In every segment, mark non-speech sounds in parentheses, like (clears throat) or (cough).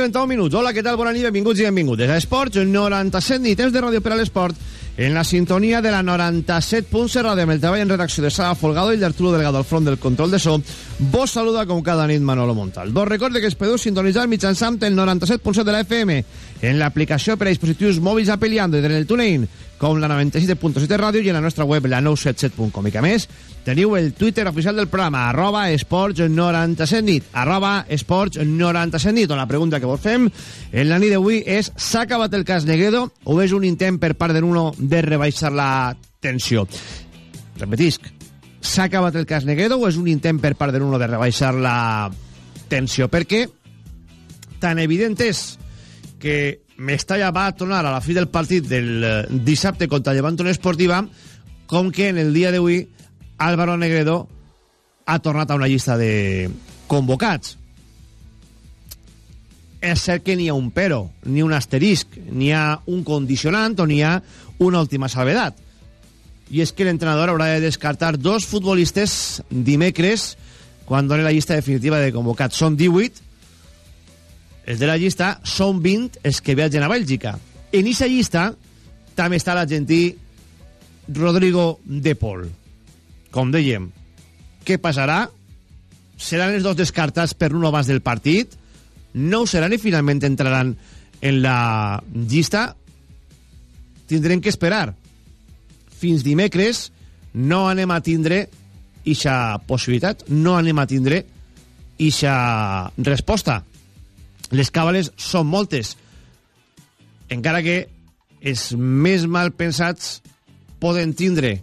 31 minuts. Hola, què tal? Bona nit, benvinguts i benvingudes a Esports 97 nit, temps de ràdio per a l'esport en la sintonia de la 97.7 ràdio amb el treball en redacció de Sara Folgado i d'Arturo Delgado al front del control de so. Vos saluda com cada nit Manolo Montal. Vos recorde que es podeu sintonitzar mitjançant el 97.7 de la FM en l'aplicació per a dispositius mòbils Apple i Android en el TuneIn com la 97.7 ràdio i en la nostra web la 977.com i que més teniu el Twitter oficial del programa arroba esports 97 nit arroba esports 97 nit on la pregunta que vos fem en la nit d'avui és s'ha acabat el cas Negredo o és un intent per part de l'uno de rebaixar la tensió? Repetisc s'ha acabat el cas Negredo o és un intent per part de l'uno de rebaixar la tensió? Perquè tan evident és que Mestalla va tornar a la fi del partit del eh, dissabte contra Llevant Esportiva com que en el dia d'avui Álvaro Negredo ha tornat a una llista de convocats. És cert que n'hi ha un però, ni un asterisc, n'hi ha un condicionant o n'hi ha una última salvedat. I és que l'entrenador haurà de descartar dos futbolistes dimecres quan doni la llista definitiva de convocats. Són 18 els de la llista són 20 els que viatgen a Bèlgica. En aquesta llista també està l'argentí Rodrigo De Paul. Com dèiem, què passarà? Seran els dos descartats per un abans del partit? No ho seran i finalment entraran en la llista? Tindrem que esperar. Fins dimecres no anem a tindre ixa possibilitat, no anem a tindre ixa resposta les càbales són moltes encara que els més mal pensats poden tindre.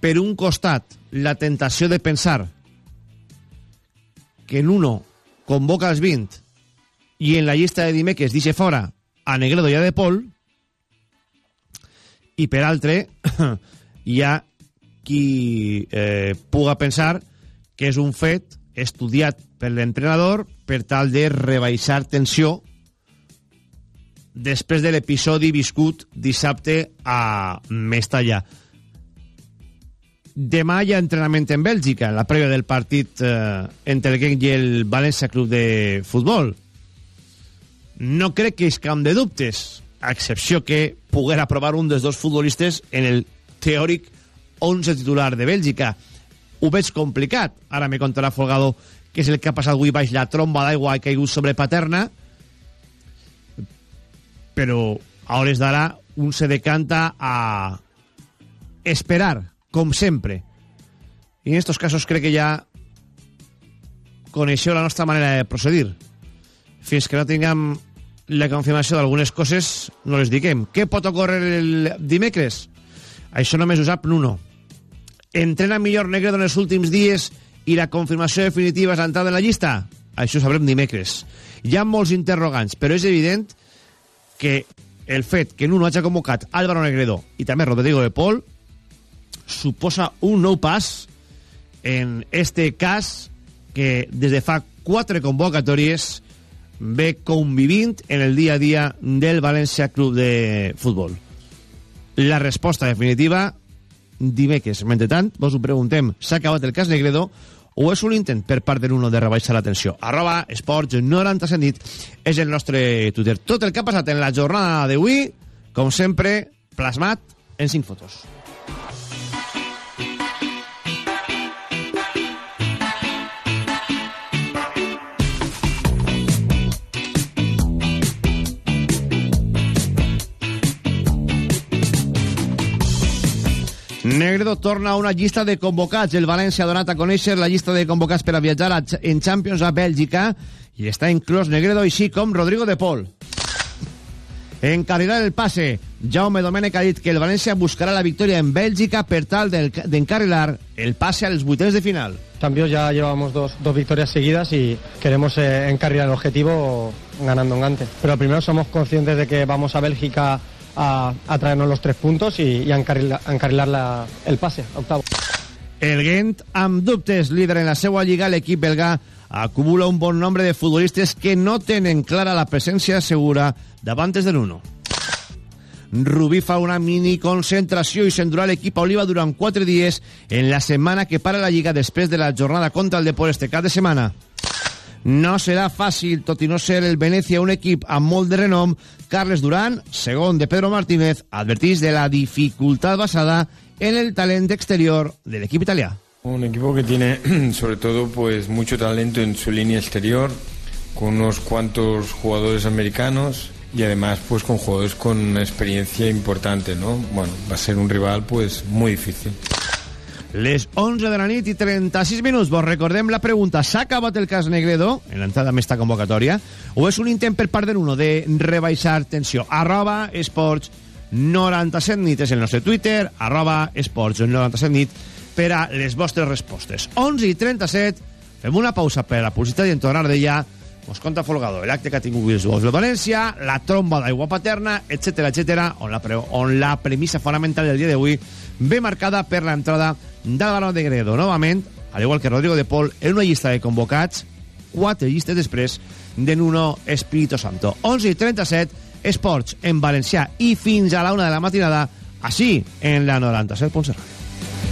Per un costat la tentació de pensar que en uno convoca els 20 i en la llista de dimecres dice fora a Negredo i a De Pol i per altre (coughs) hi ha qui eh, puga pensar que és un fet estudiat per l'entrenador per tal de rebaixar tensió després de l'episodi viscut dissabte a Mestalla. Demà hi ha entrenament en Bèlgica, en la prèvia del partit eh, entre el Genk i el València Club de Futbol. No crec que és camp de dubtes, a excepció que poguera provar un dels dos futbolistes en el teòric 11 titular de Bèlgica. Ho veig complicat. Ara me contarà Folgado que és el que ha passat avui baix la tromba d'aigua ha caigut sobre Paterna. Però a hores d'ara un se decanta a esperar com sempre. I en estos casos crec que ja coneixeu la nostra manera de procedir. Fins que no tinguem la confirmació d'algunes coses no les diguem. Què pot ocórrer el dimecres? Això només ho sap Nuno entrena millor Negredo en els últims dies i la confirmació definitiva és l'entrada en la llista? Això ho sabrem dimecres. Hi ha molts interrogants, però és evident que el fet que Nuno hagi convocat Álvaro Negredo i també Rodrigo de Pol suposa un nou pas en este cas que des de fa quatre convocatòries ve convivint en el dia a dia del València Club de Futbol. La resposta definitiva dimecres. Mentre tant, vos ho preguntem, s'ha acabat el cas Negredo o és un intent per part de l'uno de rebaixar la tensió? Arroba esports 90 nit és el nostre Twitter. Tot el que ha passat en la jornada d'avui, com sempre, plasmat en 5 fotos. Negredo torna a una llista de convocats. El València ha donat a la llista de convocats per a viatjar a, en Champions a Bèlgica i està inclòs Negredo, així com Rodrigo de Pol. Encarrilar el passe. Jaume Domènech ha que el València buscarà la victòria en Bèlgica per tal d'encarrilar el passe als vuitens de final. Cambios ya llevamos dos, dos victorias seguidas y queremos eh, encarrilar el objetivo ganando en Gante. Pero primero somos conscientes de que vamos a Bélgica a, a traernos los tres puntos y, y a encarrilar, a encarrilar la, el pase, octavo. El Gent, amb dubtes, líder en la seva lliga, l'equip belga acumula un bon nombre de futbolistes que no tenen clara la presència segura davant de l'Uno. Rubí fa una mini concentració i s'endurà l'equip a Oliva durant 4 dies en la setmana que para la Lliga després de la jornada contra el Depor este cap de setmana. No serà fàcil, tot no ser el Venècia un equip amb molt de renom, Carles Durán, segon de Pedro Martínez, advertís de la dificultat basada en el talent exterior del equip italià. Un equipo que tiene (clears throat) sobre todo pues mucho talento en su línea exterior, con unos cuantos jugadores americanos y además pues con jugadores con experiencia importante, ¿no? Bueno, va a ser un rival pues muy difícil. Les 11 de la nit i 36 minuts. Vos recordem la pregunta. S'ha acabat el cas Negredo en l'entrada amb esta convocatòria o és un intent per part de l'uno de rebaixar tensió? Arroba esports 97 nit és el nostre Twitter, arroba esports 97 nit per a les vostres respostes. 11 i 37, fem una pausa per a publicitat i en tornar d'ella mos conta Folgado, l'acte que ha tingut els Gos de València, la tromba d'aigua paterna, etc etc, on, la on la premissa fonamental del dia d'avui ve marcada per l'entrada d'Álvaro de Gredo. Novament, al igual que Rodrigo de Pol, en una llista de convocats, quatre llistes després de Nuno Espíritu Santo. 11 i 37, esports en valencià i fins a la una de la matinada, així en la 97.7.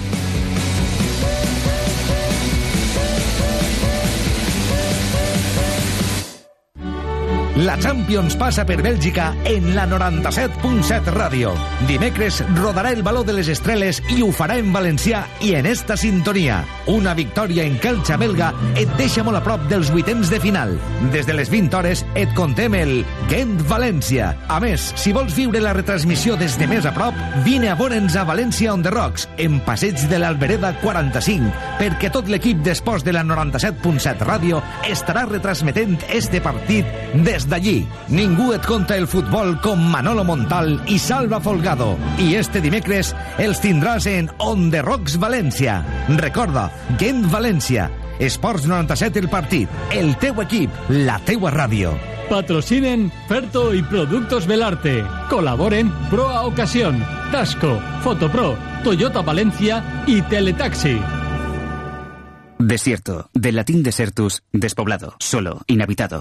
La Champions passa per Bèlgica en la 97.7 ràdio. Dimecres rodarà el baló de les estreles i ho farà en valencià i en esta sintonia. Una victòria en calxa belga et deixa molt a prop dels vuitens de final. Des de les 20 hores et contem el Gent-València. A més, si vols viure la retransmissió des de més a prop, vine a veure'ns a València on the Rocks, en passeig de l'Albereda 45, perquè tot l'equip d'esports de la 97.7 ràdio estarà retransmetent este partit des d'allí. Ningú et conta el futbol com Manolo Montal i Salva Folgado. I este dimecres els tindràs en On the Rocks València. Recorda, Gent València. Esports 97 el partit. El teu equip, la teua ràdio. Patrocinen Ferto y Productos Belarte. Colaboren Proa Ocasión, Tasco, Fotopro, Toyota Valencia y Teletaxi. Desierto, del latín desertus, despoblado, solo, inhabitado.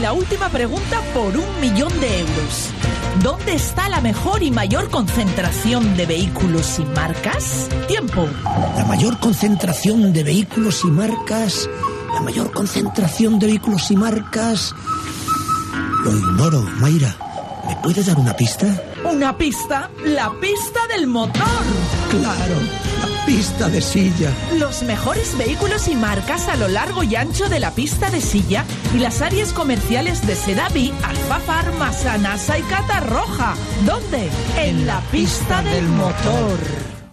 La última pregunta por un millón de euros. ¿Dónde está la mejor y mayor concentración de vehículos y marcas? Tiempo. La mayor concentración de vehículos y marcas. La mayor concentración de vehículos y marcas. Lo ignoro, Mayra. ¿Me puedes dar una pista? ¿Una pista? La pista del motor. Claro, la pista de silla. Los mejores vehículos y marcas a lo largo y ancho de la pista de silla y las áreas comerciales de Sedaví, Alfafar, Masanasa y Catarroja. ¿Dónde? En la pista del motor.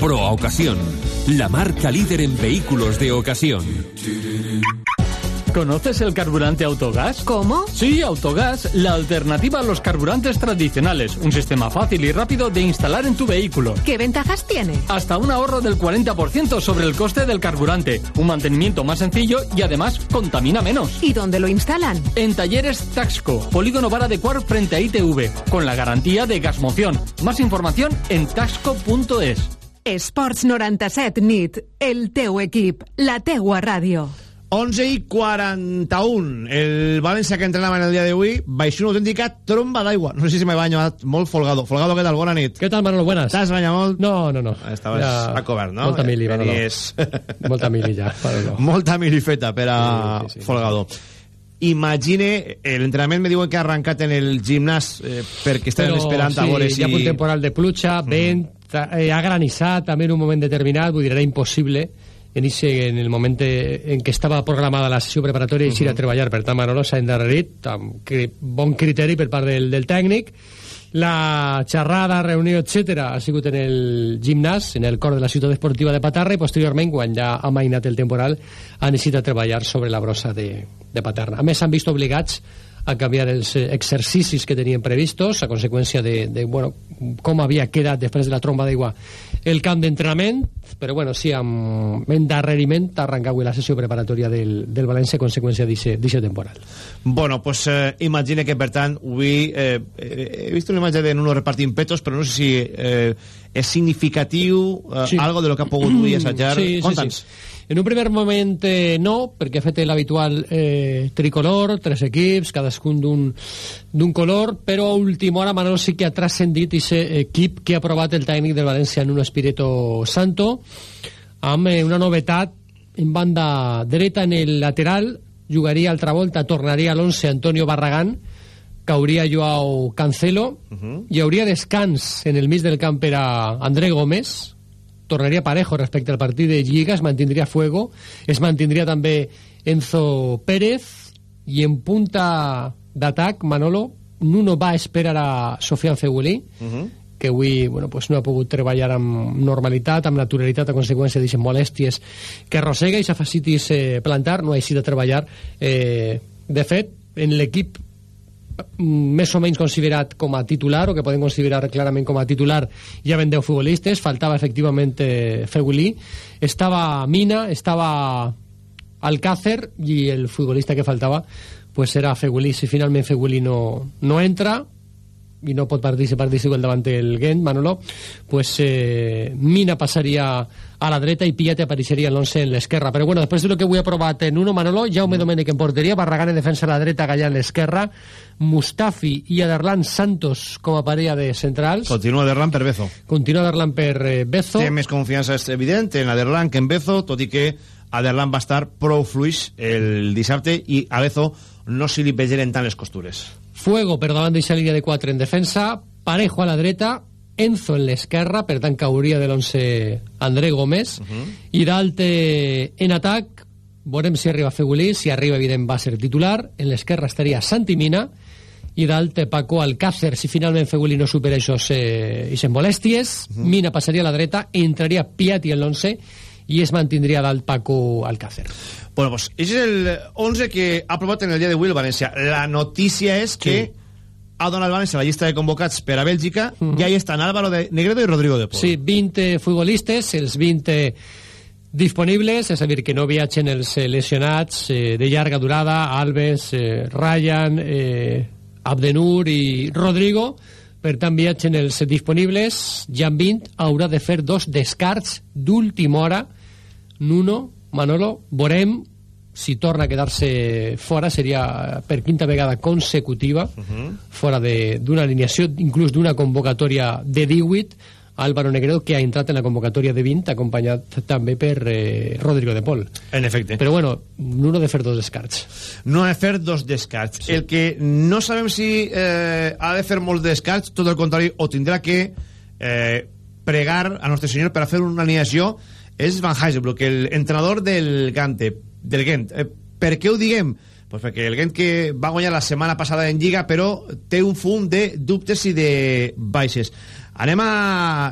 Pro Ocasión, la marca líder en vehículos de ocasión. ¿Conoces el carburante autogás? ¿Cómo? Sí, autogás, la alternativa a los carburantes tradicionales. Un sistema fácil y rápido de instalar en tu vehículo. ¿Qué ventajas tiene? Hasta un ahorro del 40% sobre el coste del carburante, un mantenimiento más sencillo y además contamina menos. ¿Y dónde lo instalan? En talleres Taxco, Polígono Vara de Cuar frente a ITV, con la garantía de gasmoción. Más información en taxco.es. Esports 97 nit, el teu equip, la teua ràdio. 11 i 41. El València que entrenava en el dia d'avui ser una autèntica tromba d'aigua. No sé si me va banyar molt Folgado. Folgado, què tal? Bona nit. ¿Qué tal, Manolo? Buenas. T'has banyat molt? No, no, no. Estaves Ja- a cobert, no? Molta mili, Manolo. Venies... (laughs) Molta mili ja, Manolo. Molta mili feta per a Sí, sí, sí. Folgado. Imagine, eh, l'entrenament me diuen que ha arrencat en el gimnàs eh, perquè estaven Però, esperant a sí, veure hi si... ha un temporal de pluja, vent, ta- eh, ha granissat també en un moment determinat, vull dir, era impossible en, ese, en el moment en què estava programada la sessió preparatòria i uh a treballar. Per tant, Manolo s'ha endarrerit amb cri bon criteri per part del, del tècnic. La xerrada, reunió, etc ha sigut en el gimnàs, en el cor de la ciutat esportiva de Patarra, i posteriorment, quan ja ha mainat el temporal, ha necessitat treballar sobre la brossa de, de Paterna. A més, s'han vist obligats a canviar els eh, exercicis que tenien previstos a conseqüència de, de bueno, com havia quedat després de la tromba d'aigua el camp d'entrenament, però bueno, sí, amb endarreriment arrenca avui la sessió preparatòria del, del València a conseqüència d'aquest temporal. Bueno, pues eh, imagine que, per tant, avui eh, eh, he vist una imatge de Nuno repartint petos, però no sé si eh, és significatiu eh, Sí. algo de lo que ha pogut avui assajar. Sí, sí, Conta'ns. sí. En un primer moment eh, no, perquè ha fet l'habitual eh, tricolor, tres equips, cadascun d'un color, però a última hora Manolo sí que ha transcendit aquest equip que ha aprovat el tècnic del València en un Espirito Santo, amb eh, una novetat en banda dreta en el lateral, jugaria altra volta, tornaria a l'11 Antonio Barragán, cauria Joao Cancelo, hi hauria descans en el mig del camp per a André Gómez, tornaria parejo respecte al partit de Lliga, es mantindria Fuego, es mantindria també Enzo Pérez, i en punta d'atac, Manolo, Nuno va esperar a Sofian Fegulí, que avui bueno, pues no ha pogut treballar amb normalitat, amb naturalitat a conseqüència d'aquestes molèsties que arrossega i s'ha facitis eh, plantar, no ha eixit a treballar. Eh, de fet, en l'equip més o menys considerat com a titular o que podem considerar clarament com a titular hi havia 10 futbolistes, faltava efectivament eh, Fegulí, estava Mina estava Alcácer i el futbolista que faltava pues era Fegulí, si finalment Fegulí no, no entra i no pot participar d'igual davant el Gent, Manolo, pues eh, Mina passaria a la dreta i Piatti apareixeria en l'11 en l'esquerra. Però bueno, després de lo que avui ha provat en Uno Manolo, Jaume Domènech en porteria, Barragán en defensa a la dreta, Gallà en l'esquerra, Mustafi i Aderlan Santos com a parella de centrals. Continua Aderlan per Bezo. Continua Aderlan per eh, Bezo. Té més confiança, és evident, en Aderlan que en Bezo, tot i que Aderlan va estar prou fluix el dissabte i a Bezo no se li vegeren tant les costures. Fuego per davant d'aquesta línia de 4 en defensa, Parejo a la dreta, Enzo en l'esquerra, per tant cauria de l'11 André Gómez, i dalt eh, en atac, veurem si arriba Fegulí, si arriba evident va ser titular, en l'esquerra estaria Santi Mina, i dalt eh, Paco Alcácer, si finalment Fegulí no supera aquestes eh, molèsties, Mina passaria a la dreta, entraria Piatti en l'11 i es mantindria dalt Paco Alcácer. Bueno, pues ese és el 11 que ha aprovat en el dia d'avui el València. La notícia és que ha donat València la llista de convocats per a Bèlgica i ahí estan Álvaro de Negredo i Rodrigo de Pol. Sí, 20 futbolistes, els 20 disponibles, és a dir, que no viatgen els eh, lesionats eh, de llarga durada, Alves, eh, Ryan, eh, Abdenur i Rodrigo, per tant viatgen els disponibles, ja en 20 haurà de fer dos descarts d'última hora, Nuno, Manolo, veurem si torna a quedar-se fora, seria per quinta vegada consecutiva, fora de- d'una alineació, inclús d'una convocatòria de 18, Álvaro Negredo, que ha entrat en la convocatòria de 20, acompanyat també per eh, Rodrigo de Pol. En efecte. Però bueno, Nuno de fer dos descarts. No ha de fer dos descarts. Sí. El que no sabem si eh, ha de fer molts descarts, tot el contrari, o tindrà que eh, pregar a Nostre Senyor per a fer una alineació és Van Heisenbroek, el entrenador del Gante, del Gent. Eh, per què ho diguem? Pues perquè el Gent que va guanyar la setmana passada en Lliga, però té un fum de dubtes i de baixes. Anem a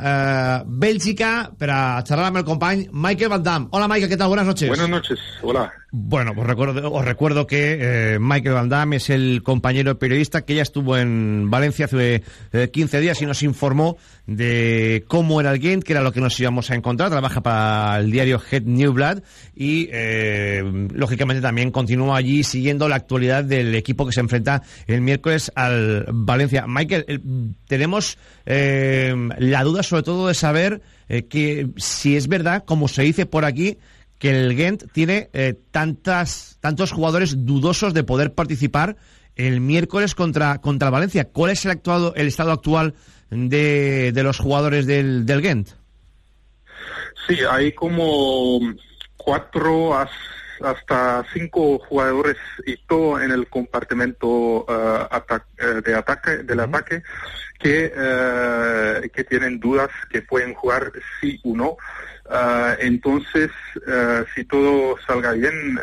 eh, Bèlgica per a xerrar amb el company Michael Van Damme. Hola, Michael, ¿qué tal? Buenas noches. Buenas noches, hola. Bueno, pues recuerdo, os recuerdo que eh, Michael Van Damme es el compañero periodista que ya estuvo en Valencia hace eh, 15 días y nos informó de cómo era el Gent, que era lo que nos íbamos a encontrar. Trabaja para el diario Head New Blood y, eh, lógicamente, también continúa allí siguiendo la actualidad del equipo que se enfrenta el miércoles al Valencia. Michael, tenemos eh, la duda sobre todo de saber eh, que si es verdad, como se dice por aquí, que el Gent tiene eh, tantas, tantos jugadores dudosos de poder participar el miércoles contra, contra Valencia. ¿Cuál es el, actuado, el estado actual de, de los jugadores del, del Gent? Sí, hay como cuatro as- hasta cinco jugadores y todo en el compartimento eh, ata- eh, de ataque del ataque que eh, que tienen dudas que pueden jugar sí o no. Entonces, si todo salga bien,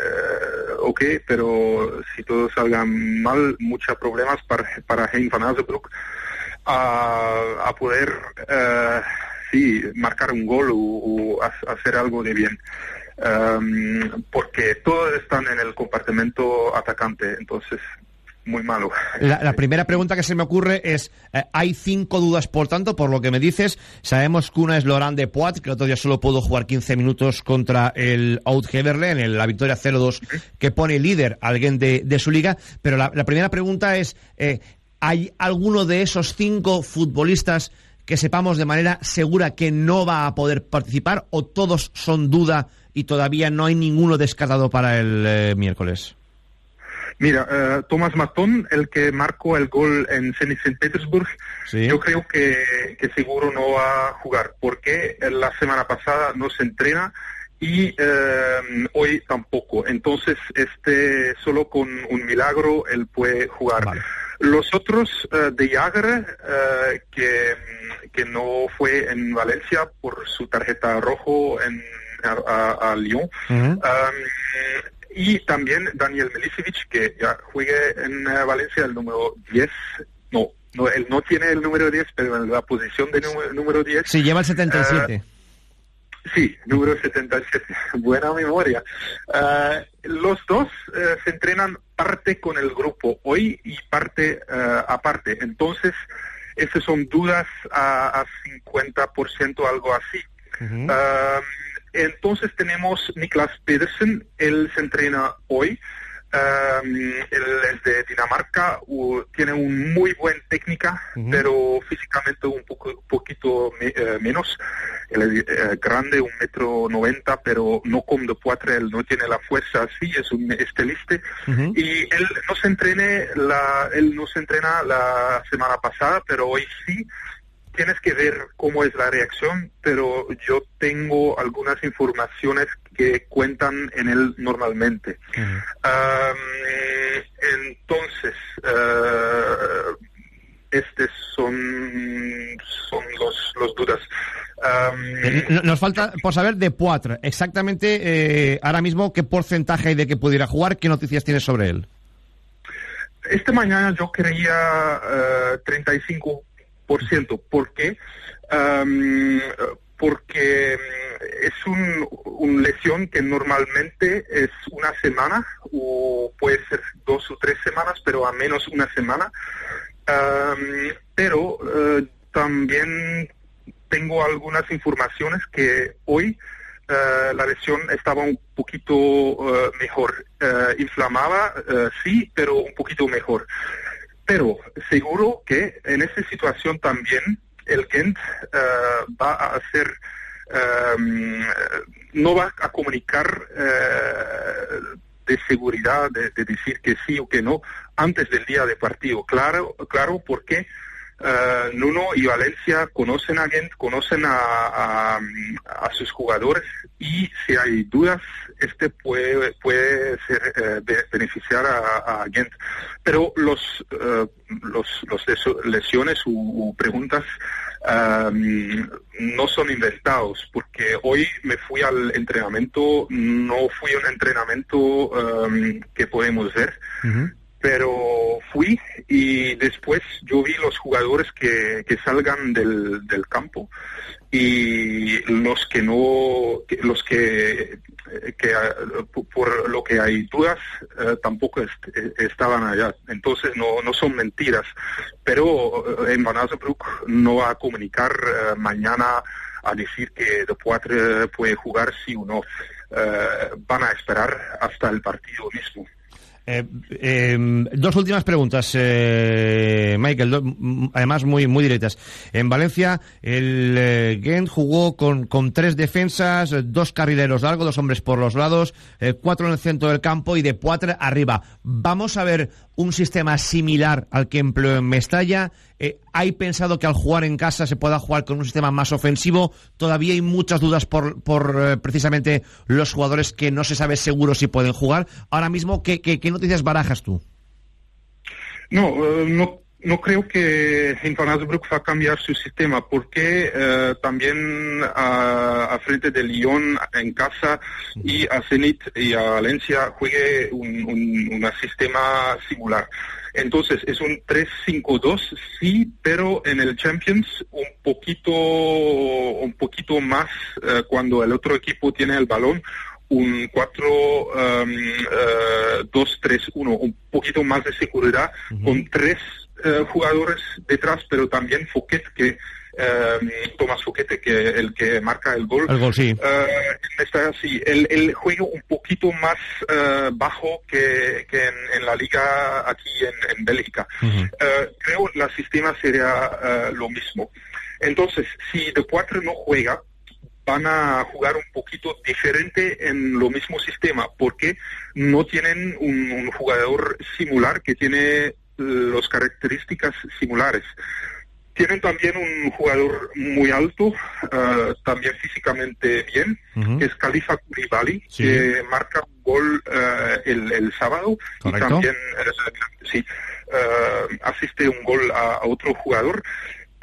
ok, pero si todo salga mal, muchos problemas para, para Hein van Azenbroek a, a poder sí, marcar un gol o, o ha- hacer algo de bien. Porque todos están en el compartimento atacante, entonces muy malo. La, primera pregunta que se me ocurre es, eh, hay cinco dudas, por tanto, por lo que me dices, sabemos que una es Laurent de Poit, que el otro día solo pudo jugar 15 minutos contra el Oud-Heverle en la victoria 0-2 que pone líder alguien de, su liga, pero la, la primera pregunta es, eh, ¿hay alguno de esos cinco futbolistas que sepamos de manera segura que no va a poder participar o todos son duda y todavía no hay ninguno descartado para el eh, miércoles? Mira, eh, Tomás Matón, el que marcó el gol en Zenit St. Petersburg, Sí. yo creo que, que seguro no va a jugar, porque la semana pasada no se entrena y eh, hoy tampoco. Entonces, este solo con un milagro él puede jugar. Los otros eh, de Jagger, que, que no fue en Valencia por su tarjeta rojo en, a, Lyon. Um, y también Daniel Milicevic, que ya juegue en eh, Valencia el número 10. No, no, él no tiene el número 10, pero en la posición de número, número 10. Sí, lleva el 77. Eh, Sí, número 77. (laughs) Buena memoria. Eh, los dos eh, se entrenan parte con el grupo hoy y parte aparte. Entonces, esas son dudas a, a 50%, algo así. Um, entonces tenemos Niklas Pedersen, él se entrena hoy. Um, él es de Dinamarca, u- tiene un muy buen técnica, pero físicamente un poco, poquito me- eh, menos. Él es eh, grande, un metro noventa, pero no como de Poitre, él no tiene la fuerza así, es un esteliste. Y él no se entrene la, él no se entrena la semana pasada, pero hoy sí. Tienes que ver cómo es la reacción, pero yo tengo algunas informaciones que cuentan en él normalmente. Entonces, eh, estos son, son los, los dudas. No- Nos falta por saber de Poitre, exactamente eh, ahora mismo qué porcentaje hay de que pudiera jugar, qué noticias tienes sobre él. Esta mañana yo creía eh, 35%. ¿Por qué? Am, porque es un, un lesión que normalmente es una semana o puede ser dos o tres semanas, pero a menos una semana. Am, pero eh, también tengo algunas informaciones que hoy eh, la lesión estaba un poquito eh, mejor. Inflamaba, sí, pero un poquito mejor. Pero seguro que en esta situación también el Kent eh, va a hacer, eh, no va a comunicar eh, de seguridad, de, de decir que sí o que no, antes del día de partido. Claro, claro, porque eh, Nuno y Valencia conocen a Gent, conocen a, a- sus jugadores y si hay dudas, este puede, puede ser, eh, be- beneficiar a, a Gent. Pero los, eh, los, lesiones u preguntas um, no son inventados, porque hoy me fui al entrenamiento, no fui a un entrenamiento um, que podemos ver, pero fui y después yo vi los jugadores que, que salgan del, del campo y los que no, los que, eh, por lo que hay dudas eh, tampoco eh, estaban allá. Entonces no, no son mentiras. Pero en Van Azenbroek no va a comunicar mañana a decir que De Poitre puede jugar sí o no. Van a esperar hasta el partido mismo. Eh, eh, dos últimas preguntas, eh, Michael, do- m- además muy, muy directas. En Valencia, el Gent jugó con, con tres defensas, dos carrileros largos, dos hombres por los lados, cuatro en el centro del campo y de Poitre arriba. ¿Vamos a ver un sistema similar al que empleó en Mestalla? Eh, ¿Hay pensado que al jugar en casa se pueda jugar con un sistema más ofensivo? Todavía hay muchas dudas por, por eh, precisamente los jugadores que no se sabe seguro si pueden jugar. Ahora mismo, ¿qué, qué, qué noticias barajas tú? No, eh, no, no creo que Azenbroek va a cambiar su sistema, porque también a, a frente de Lyon en casa y a Zenit y a Valencia juegue un, un, un sistema similar. Entonces, es un 3-5-2, sí, pero en el Champions un poquito, un poquito más eh, cuando el otro equipo tiene el balón, un 4-2-3-1, un poquito más de seguridad, con tres eh, jugadores detrás, pero también Fouquet, que eh, Tomás Fouquet, que el que marca el gol. El gol, sí. Eh, está así, el, el juego un poquito más eh, bajo que, que en, en la liga aquí en, en Bélgica. Eh, creo que el sistema sería eh, lo mismo. Entonces, si De Cuatro no juega, van a jugar un poquito diferente en lo mismo sistema, porque no tienen un, un jugador similar que tiene las características similares. Tienen también un jugador muy alto, eh, también físicamente bien, que es Khalifa Koulibaly, Sí. que marca un gol eh, el, el sábado Correcto. y también eh, sí, asiste un gol a, a otro jugador.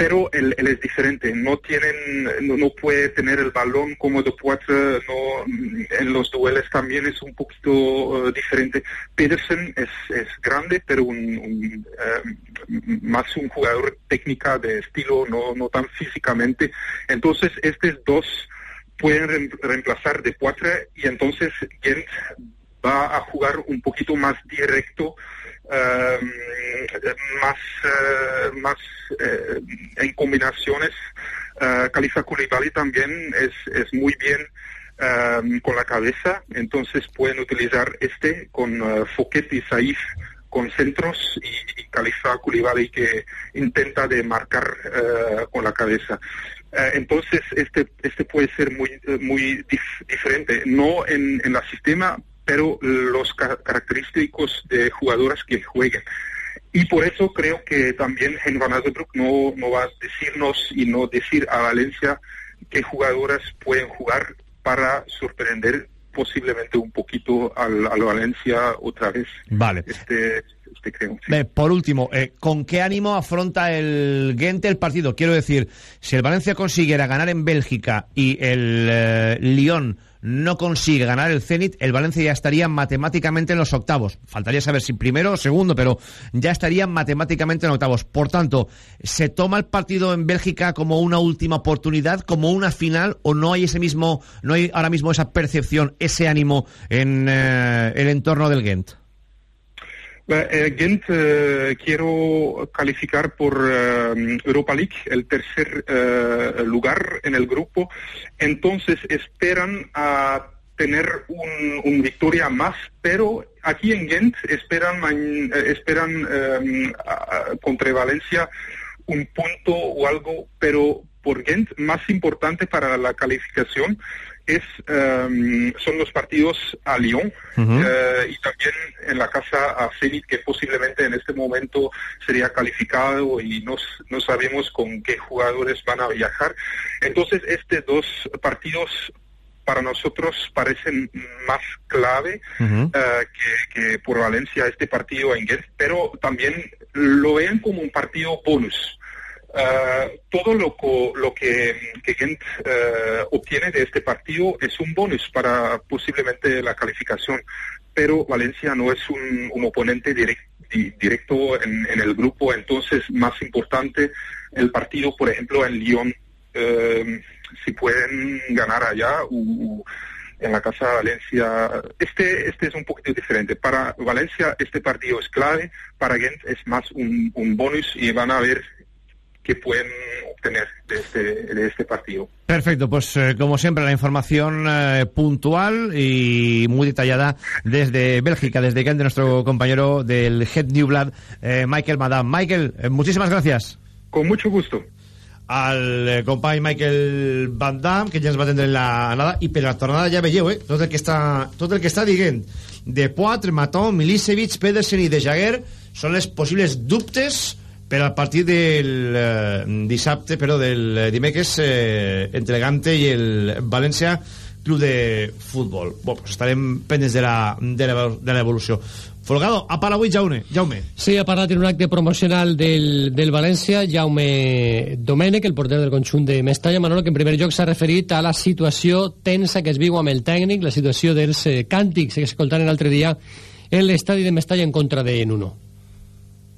Pero él, es diferente, no tienen, no, puede tener el balón como de Poitre, no, en los duelos también es un poquito eh, diferente. Pedersen es, es grande, pero un, un, eh, más un jugador técnica de estilo, no, no tan físicamente. Entonces, estos dos pueden reem- reemplazar de Poitre y entonces Gent va a jugar un poquito más directo, más, eh, más eh, en combinaciones. Eh, Khalifa Koulibaly también es, es muy bien eh, con la cabeza, entonces pueden utilizar este con eh, Fouquet y Saif con centros y, Khalifa Koulibaly que intenta de marcar eh, con la cabeza. Entonces este este puede ser muy muy dif- diferente, no en, en el sistema, pero los ca- característicos de jugadores que jueguen. Y por eso creo que también en Van no, no va a decirnos y no decir a Valencia qué jugadoras pueden jugar para sorprender posiblemente un poquito al, al Valencia otra vez. Vale. Este, este creo. Bé, por último, eh, ¿con qué ánimo afronta el Gente el partido? Quiero decir, si el Valencia consiguiera ganar en Bélgica y el eh, Lyon no consigue ganar el Zenit, el Valencia ya estaría matemáticamente en los octavos. Faltaría saber si primero o segundo, pero ya estaría matemáticamente en octavos. Por tanto, ¿se toma el partido en Bélgica como una última oportunidad, como una final, o no hay ese mismo, no hay ahora mismo esa percepción, ese ánimo en eh, el entorno del Gent? Eh, Gent eh, quiero calificar por eh, Europa League, el tercer eh, lugar en el grupo. Entonces esperan a tener un, victoria más, pero aquí en Gent esperan eh, esperan eh, a- contra Valencia un punto o algo, pero por Gent más importante para la calificación es eh, son los partidos a Lyon eh, y también en la casa a Zenit que posiblemente en este momento sería calificado y no, no sabemos con qué jugadores van a viajar. Entonces, estos dos partidos para nosotros parecen más clave eh, que, que por Valencia este partido en Gent, pero también lo ven como un partido bonus. Uh, todo lo, lo que, Gent uh, obtiene de este partido es un bonus para posiblemente la calificación, pero Valencia no es un, un oponente direct, di, directo en, el grupo, entonces más importante el partido, por ejemplo, en Lyon, uh, si pueden ganar allá u, en la Casa de Valencia, este, este es un poquito diferente. Para Valencia este partido es clave, para Gent es más un bonus y van a ver que pueden obtener de este, de este partido. Perfecto, pues eh, como siempre la información eh, puntual y muy detallada desde Bélgica, desde Kent, de nuestro compañero del Head New Blood, eh, Michael Madame. Michael, eh, muchísimas gracias. Con mucho gusto. al eh, company Michael Van Damme, que ja ens va atendre en la anada, i per la tornada ja veieu, eh, tot el que està, tot el que està dient de Poitre, Matón, Milicevic, Pedersen i de Jaguer són les possibles dubtes per al partit del eh, dissabte, però del eh, dimecres eh, entre Gante i el València Club de Futbol. Bueno, pues estarem pendents de l'evolució. Folgado, ha parlat avui Jaume. Jaume. Sí, ha parlat en un acte promocional del, del València, Jaume Domènech, el porter del conjunt de Mestalla. Manolo, que en primer lloc s'ha referit a la situació tensa que es viu amb el tècnic, la situació dels eh, càntics que escoltaran l'altre dia en l'estadi de Mestalla en contra de Nuno.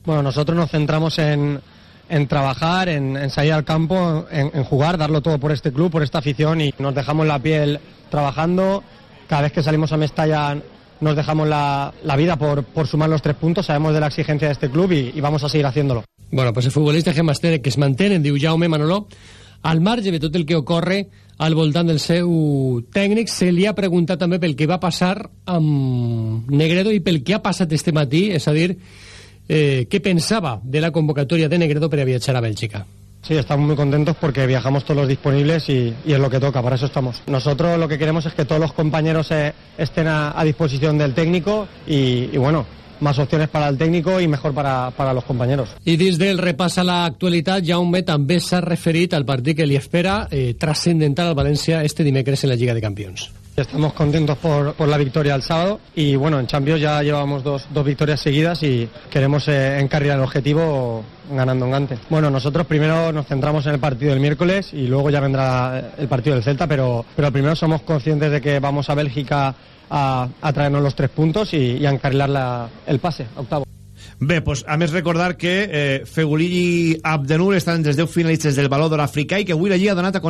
Bueno, nosotros nos centramos en, en trabajar, en, en, salir al campo, en, en, jugar, darlo todo por este club, por esta afición y nos dejamos la piel trabajando. Cada vez que salimos a Mestalla nos dejamos la, la vida por, por, sumar los tres puntos, sabemos de la exigencia de este club y, y vamos a seguir haciéndolo. Bueno, pues el futbolista Gemastere que es mantenen, diu Jaume Manolo, al marge de tot el que ocorre al voltant del seu tècnic, se li ha preguntat també pel que va passar amb Negredo i pel que ha passat este matí, és a dir, eh, qué pensaba de la convocatoria de Negredo para viajar a Bélgica. Sí, estamos muy contentos porque viajamos todos los disponibles y, y, es lo que toca, para eso estamos. Nosotros lo que queremos es que todos los compañeros eh, estén a, a, disposición del técnico y, y, bueno, más opciones para el técnico y mejor para, para los compañeros. I dins del repàs a l'actualitat, Jaume també s'ha referit al partit que li espera eh, trascendental al València este dimecres en la Lliga de Campions. Estamos contentos por, por, la victoria el sábado y bueno, en Champions ya llevamos dos, dos victorias seguidas y queremos eh, encarrilar el objetivo ganando en Gante. Bueno, nosotros primero nos centramos en el partido del miércoles y luego ya vendrá el partido del Celta, pero, pero primero somos conscientes de que vamos a Bélgica a, a traernos los tres puntos y, a encarrilar la, el pase, octavo. Bé, pues, a més recordar que eh, Fegulí i Abdenur estan entre els 10 finalistes del Baló d'Or i que avui la Lliga ha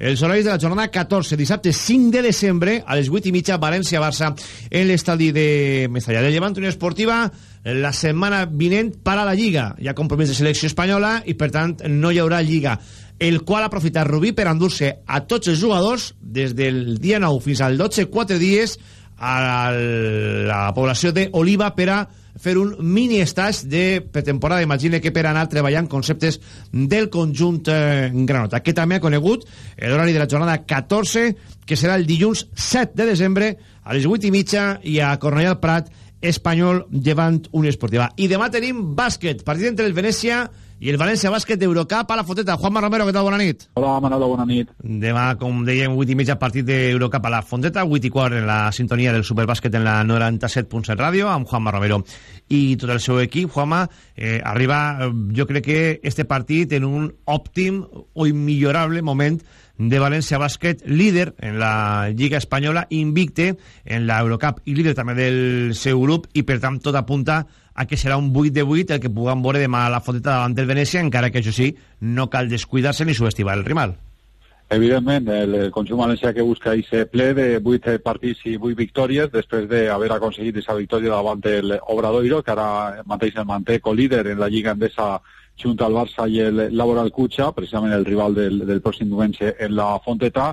els horaris de la jornada 14, dissabte 5 de desembre, a les 8 i mitja, València-Barça, en l'estadi de Mestalla. De Llevant Unió Esportiva, la setmana vinent para la Lliga. Hi ha compromís de selecció espanyola i, per tant, no hi haurà Lliga el qual ha aprofitat Rubí per endur-se a tots els jugadors des del dia 9 fins al 12, 4 dies a la població d'Oliva per a fer un mini estats de pretemporada. Imagine que per anar treballant conceptes del conjunt eh, granota, que també ha conegut l'horari de la jornada 14, que serà el dilluns 7 de desembre a les 8 i mitja i a Cornellà del Prat, Espanyol llevant Unió Esportiva. I demà tenim bàsquet, partit entre el Venècia i el València Bàsquet d'Eurocup a la Fonteta. Juanma Romero, què tal? Bona nit. Hola, Manolo, bona nit. Demà, com dèiem, 8 i mitja partit d'Eurocup a la Fonteta, 8 i quart en la sintonia del Superbàsquet en la 97.7 ràdio, amb Juanma Romero i tot el seu equip. Juanma, eh, arriba, jo crec que este partit en un òptim o immillorable moment de València Bàsquet, líder en la Lliga Espanyola, invicte en l'Eurocup i líder també del seu grup i per tant tot apunta a que serà un 8 de 8 el que puguem veure demà a la foteta davant del Venècia, encara que això sí, no cal descuidar-se ni subestimar el rival. Evidentment, el, conjunt valencià que busca ese ple de 8 partits i 8 victòries després d'haver aconseguit aquesta victòria davant el Obradoiro, que ara mateix el manté co-líder en la Lliga Endesa junto al Barça i el Laboral Cucha, precisament el rival del, del pròxim diumenge en la Fonteta,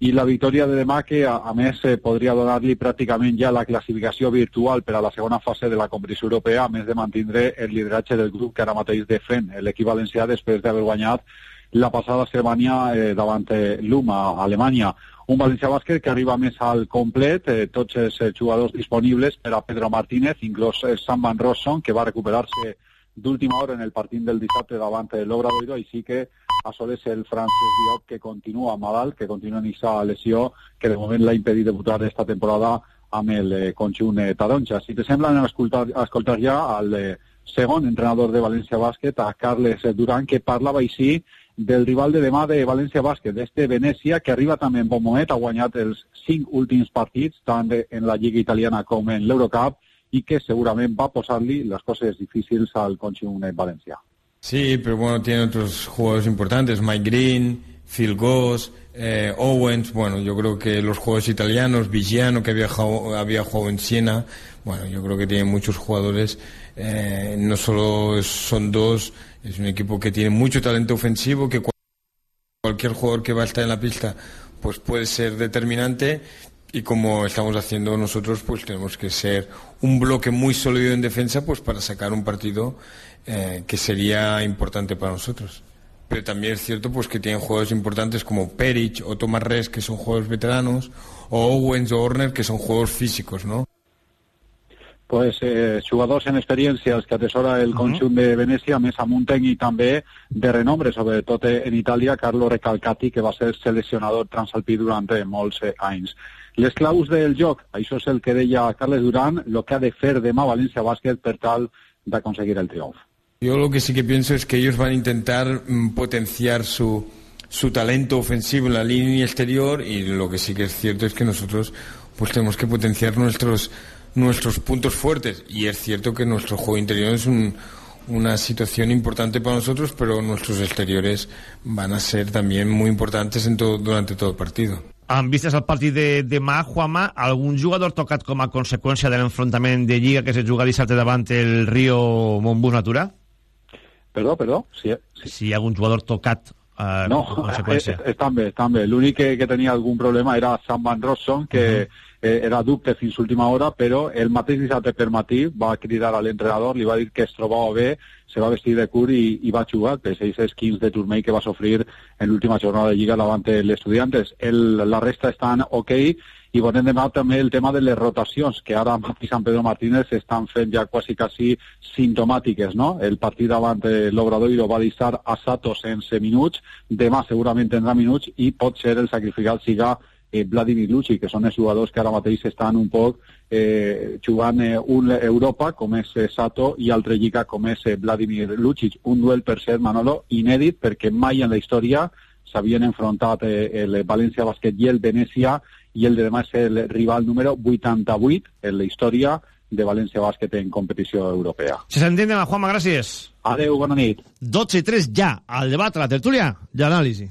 i la victòria de demà que a, a més eh, podria donar-li pràcticament ja la classificació virtual per a la segona fase de la competició europea, a més de mantindre el lideratge del grup que ara mateix defèn l'equip valencià després d'haver guanyat la passada setmana eh, davant eh, l'UMA a Alemanya. Un València Bàsquet que arriba més al complet, eh, tots els eh, jugadors disponibles per a Pedro Martínez, inclòs eh, Sam Van Rosson, que va recuperar-se d'última hora en el partit del dissabte davant l'Obradoiro, així que assoleix el Francesc Diop, que continua malalt, que continua en aquesta lesió, que de moment l'ha impedit debutar esta temporada amb el eh, conjunt eh, taronja. Si te sembla, anem a escoltar, a escoltar ja al eh, segon entrenador de València Bàsquet, a Carles Duran, que parlava així del rival de demà de València Bàsquet, d'este Venècia, que arriba també en bon moment, ha guanyat els cinc últims partits, tant en la Lliga Italiana com en l'Eurocup, i que segurament va posar-li les coses difícils al conjunt valencià. Sí, pero bueno, tiene otros jugadores importantes, Mike Green, Phil Goss, eh, Owens, bueno, yo creo que los jugadores italianos, Vigiano, que había jugado, jugado en Siena, bueno, yo creo que tiene muchos jugadores, eh, no solo son dos, es un equipo que tiene mucho talento ofensivo, que cualquier jugador que va a estar en la pista pues puede ser determinante y como estamos haciendo nosotros pues tenemos que ser un bloque muy sólido en defensa pues para sacar un partido eh, que sería importante para nosotros. Pero también es cierto pues que tienen jugadores importantes como Peric o Tomás Res, que son jugadores veteranos, o Owens o Horner, que son jugadores físicos, ¿no? pues, eh, jugadors en experiències que atesora el conjunt de Venècia, més amunt i també de renombre, sobretot en Itàlia, Carlo Recalcati, que va ser seleccionador transalpí durant molts eh, anys. Les claus del joc, això és el que deia Carles Duran, el que ha de fer demà València Bàsquet per tal d'aconseguir el triomf. Yo lo que sí que pienso es que ellos van a intentar mm, potenciar su, su talento ofensivo en la línea exterior y lo que sí que es cierto es que nosotros pues tenemos que potenciar nuestros nuestros puntos fuertes y es cierto que nuestro juego interior es un, una situación importante para nosotros pero nuestros exteriores van a ser también muy importantes en todo, durante todo el partido. En vistes al partit de demà, Juanma, algun jugador tocat com a conseqüència de l'enfrontament de Lliga que se juga dissabte davant el Rio Montbus Natura? Perdó, perdó. Sí, sí. Si hi ha algun jugador tocat eh, no, com a conseqüència. Eh, estan bé, estan bé. L'únic que, que tenia algun problema era Sam Van Rosson, que uh -huh. Eh, era dubte fins última hora, però el mateix dissabte per matí va cridar a l'entrenador, li va dir que es trobava bé, se va vestir de cur i, i va jugar, pels 6 skins de turmell que va sofrir en l'última jornada de Lliga davant l'Estudiantes. La resta estan ok, i volem demà també el tema de les rotacions, que ara Mati Sant Pedro Martínez estan fent ja quasi quasi sintomàtiques, no? El partit davant l'Obradoiro va deixar a Sato sense minuts, demà segurament tindrà minuts i pot ser el sacrificat siga eh, Vladimir Lucic, que són els jugadors que ara mateix estan un poc eh, jugant eh, un Europa, com és eh, Sato, i altre lliga, com és eh, Vladimir Lucic. Un duel, per ser, Manolo, inèdit, perquè mai en la història s'havien enfrontat eh, el València Basquet i el Venècia i el de demà és el rival número 88 en la història de València Bàsquet en competició europea. Se s'entén demà, Juanma, gràcies. Adeu, bona nit. 12 i 3 ja, al debat, a la tertúlia i a l'anàlisi.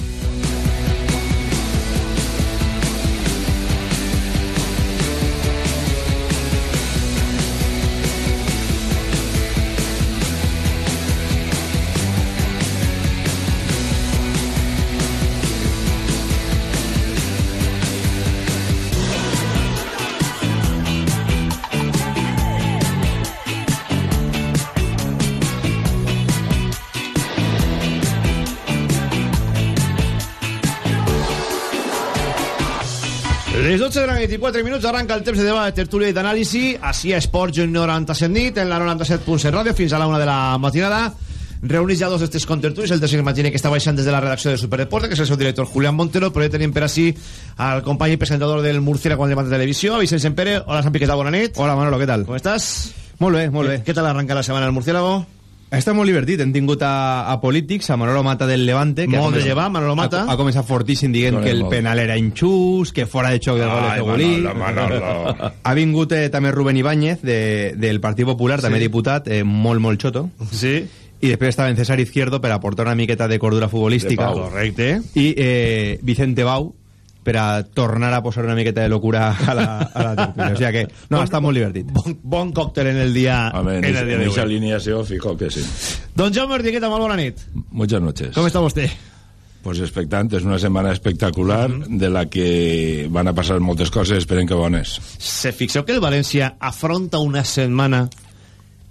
Les 12 de la 24 minuts arranca el temps de debat, de tertúlia i d'anàlisi així a Esports 97 nit en la 97.7 ràdio fins a la 1 de la matinada reunís ja dos d'estes contertulis el tercer matiner que està baixant des de la redacció de Superdeporte que és el seu director Julián Montero però ja tenim per així al company i presentador del Murciera quan levanta televisió Vicent Sempere, hola Sampi, què tal? Bona nit Hola Manolo, què tal? Com estàs? Molt bé, molt bé Què, què tal arrenca la setmana del Murciélago? Està molt divertit, hem tingut a, a Polítics, a Manolo Mata del Levante... Que molt de llevar, Manolo Mata. Ha, ha començat fortíssim dient No, que el penal era injust, que fora de xoc del gol de Manolo. (laughs) Ha vingut eh, també Rubén Ibáñez, de, del Partit Popular, Sí. també diputat, eh, molt, molt xoto. Sí. I després estava en César Izquierdo per aportar una miqueta de cordura futbolística. De Pau. Correcte. I eh, Vicente Bau per a tornar a posar una miqueta de locura a la, a la tertúlia. O sigui que, no, Bon- està molt divertit. Bon, bon còctel en el dia, Hombre, en, en el día en esa fijo que sí. Don Jaume Ortigueta, molt bona nit. Muchas noches. Com està vostè? pues expectant, és una setmana espectacular mm -hmm. de la que van a passar moltes coses, esperem que bones. Se fixeu que el València afronta una setmana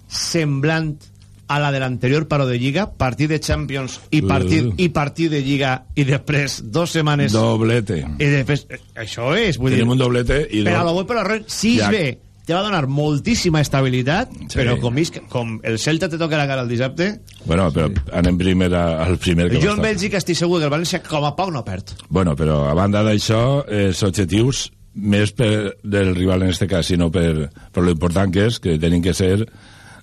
semblant a la de l'anterior paro de Lliga, partit de Champions i partit, uh. i partit de Lliga i després dos setmanes... Doblete. I després, eh, això és, vull Tenim dir... un doblete i... Per do... a lo bo per a lo si ja. bé te va donar moltíssima estabilitat, sí. però com, is, com el Celta te toca la cara el dissabte... Bueno, però sí. anem primer a, al primer que Jo en Bèlgica estic segur que el València com a poc no perd. Bueno, però a banda d'això, els objectius més per del rival en este cas, sinó per, per lo important que és, que tenen que ser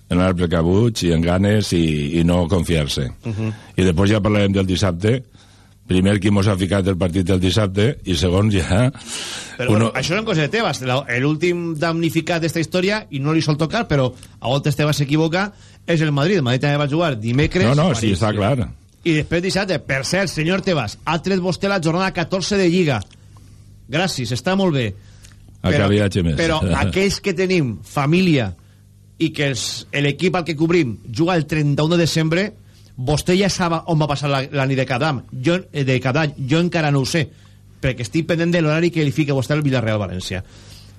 anar precabuts i en ganes i, i no confiar-se. Uh -huh. I després ja parlarem del dissabte, primer qui mos ha ficat el partit del dissabte i segon ja... Però uno... bueno, això cosa de Tebas, l'últim damnificat d'esta història, i no li sol tocar, però a voltes Tebas s'equivoca, és el Madrid. El Madrid també va jugar dimecres... No, no, sí, està clar. I després dissabte, per cert, senyor Tebas, ha tret vostè la jornada 14 de Lliga. Gràcies, està molt bé. Però, però (laughs) aquells que tenim família i que l'equip al que cobrim juga el 31 de desembre vostè ja sap on va passar la, la nit de cada jo, eh, de cada any, jo encara no ho sé perquè estic pendent de l'horari que li fica vostè al Villarreal València.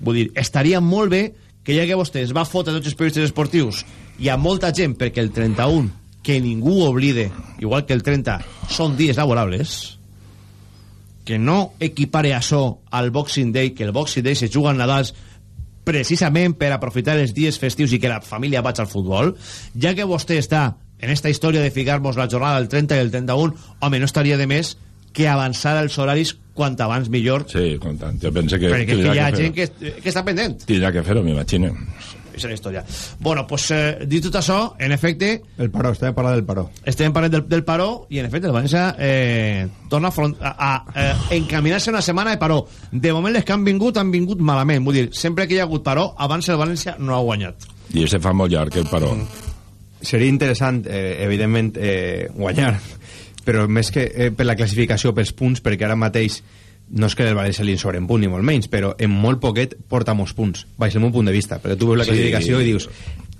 Vull dir, estaria molt bé que ja que vostè es va fotre tots els periodistes esportius hi ha molta gent perquè el 31 que ningú oblide igual que el 30 són dies laborables que no equipare això al Boxing Day que el Boxing Day se juga al Nadals precisament per aprofitar els dies festius i que la família vaig al futbol, ja que vostè està en esta història de ficar-nos la jornada del 30 i el 31, home, no estaria de més que avançar els horaris quant abans millor. Sí, comptant. Jo penso que... Perquè que hi ha que gent que, que està pendent. Tindrà que fer-ho, m'imagino és la història. Bueno, pues, eh, dit tot això, en efecte... El paró, estem parlant del paró. Estem parlant del, del paró i, en efecte, el València eh, torna a, front, a, a, a eh, encaminar-se una setmana de paró. De moment, les que han vingut, han vingut malament. Vull dir, sempre que hi ha hagut paró, abans el València no ha guanyat. I se fa molt llarg, el paró. Seria interessant, eh, evidentment, eh, guanyar, però més que eh, per la classificació, pels punts, perquè ara mateix no és que el València li sobre en punt ni molt menys, però en molt poquet porta molts punts, baix el meu punt de vista, perquè tu veus la classificació sí. i dius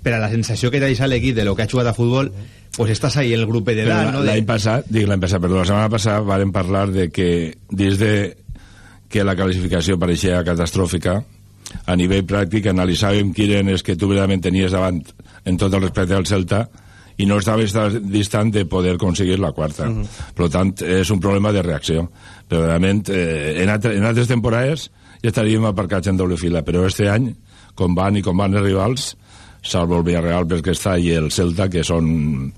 per a la sensació que t'ha l'equip de lo que ha jugat a futbol pues estàs ahí en el grup de d'edat no? l'any passat, dic l'any passat, perdó, la setmana passada varen parlar de que des de que la classificació pareixia catastròfica a nivell pràctic analitzàvem qui eren els que tu verament tenies davant en tot el respecte al Celta i no estaves distant de poder aconseguir la quarta. Uh -huh. Per tant, és un problema de reacció. Però realment, eh, en, altre, en altres temporades ja estaríem aparcats en doble fila, però este any, com van i com van els rivals, salvo el Villarreal perquè està i el Celta, que són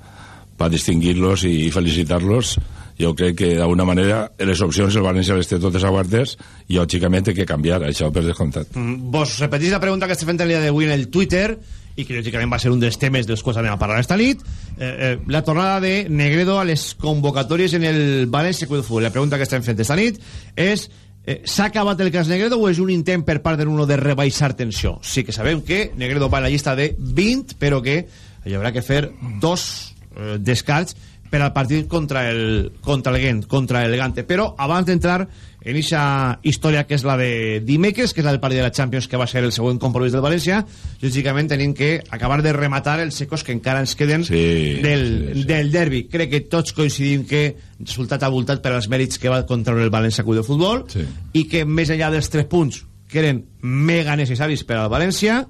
per distingir-los i felicitar-los, jo crec que d'alguna manera les opcions el València les té totes aguardes i lògicament té que canviar això per descomptat mm, vos repetís la pregunta que estem fent el dia d'avui en el Twitter i que lògicament va ser un dels temes dels quals anem a parlar esta nit. Eh, eh, la tornada de Negredo a les convocatòries en el València Club de Futbol la pregunta que estem fent esta nit és eh, s'ha acabat el cas Negredo o és un intent per part de l'uno de rebaixar tensió? Sí que sabem que Negredo va a la llista de 20 però que hi haurà que fer dos eh, descarts per al partit contra el, contra el Gent, contra el Gante. Però abans d'entrar en aquesta història que és la de dimecres, que és la del partit de la Champions, que va ser el següent compromís del València, lògicament tenim que acabar de rematar els secos que encara ens queden sí, del, sí, sí. del derbi. Crec que tots coincidim que resultat abultat per als mèrits que va contra el València Club de Futbol sí. i que més enllà dels tres punts que eren mega necessaris per al València,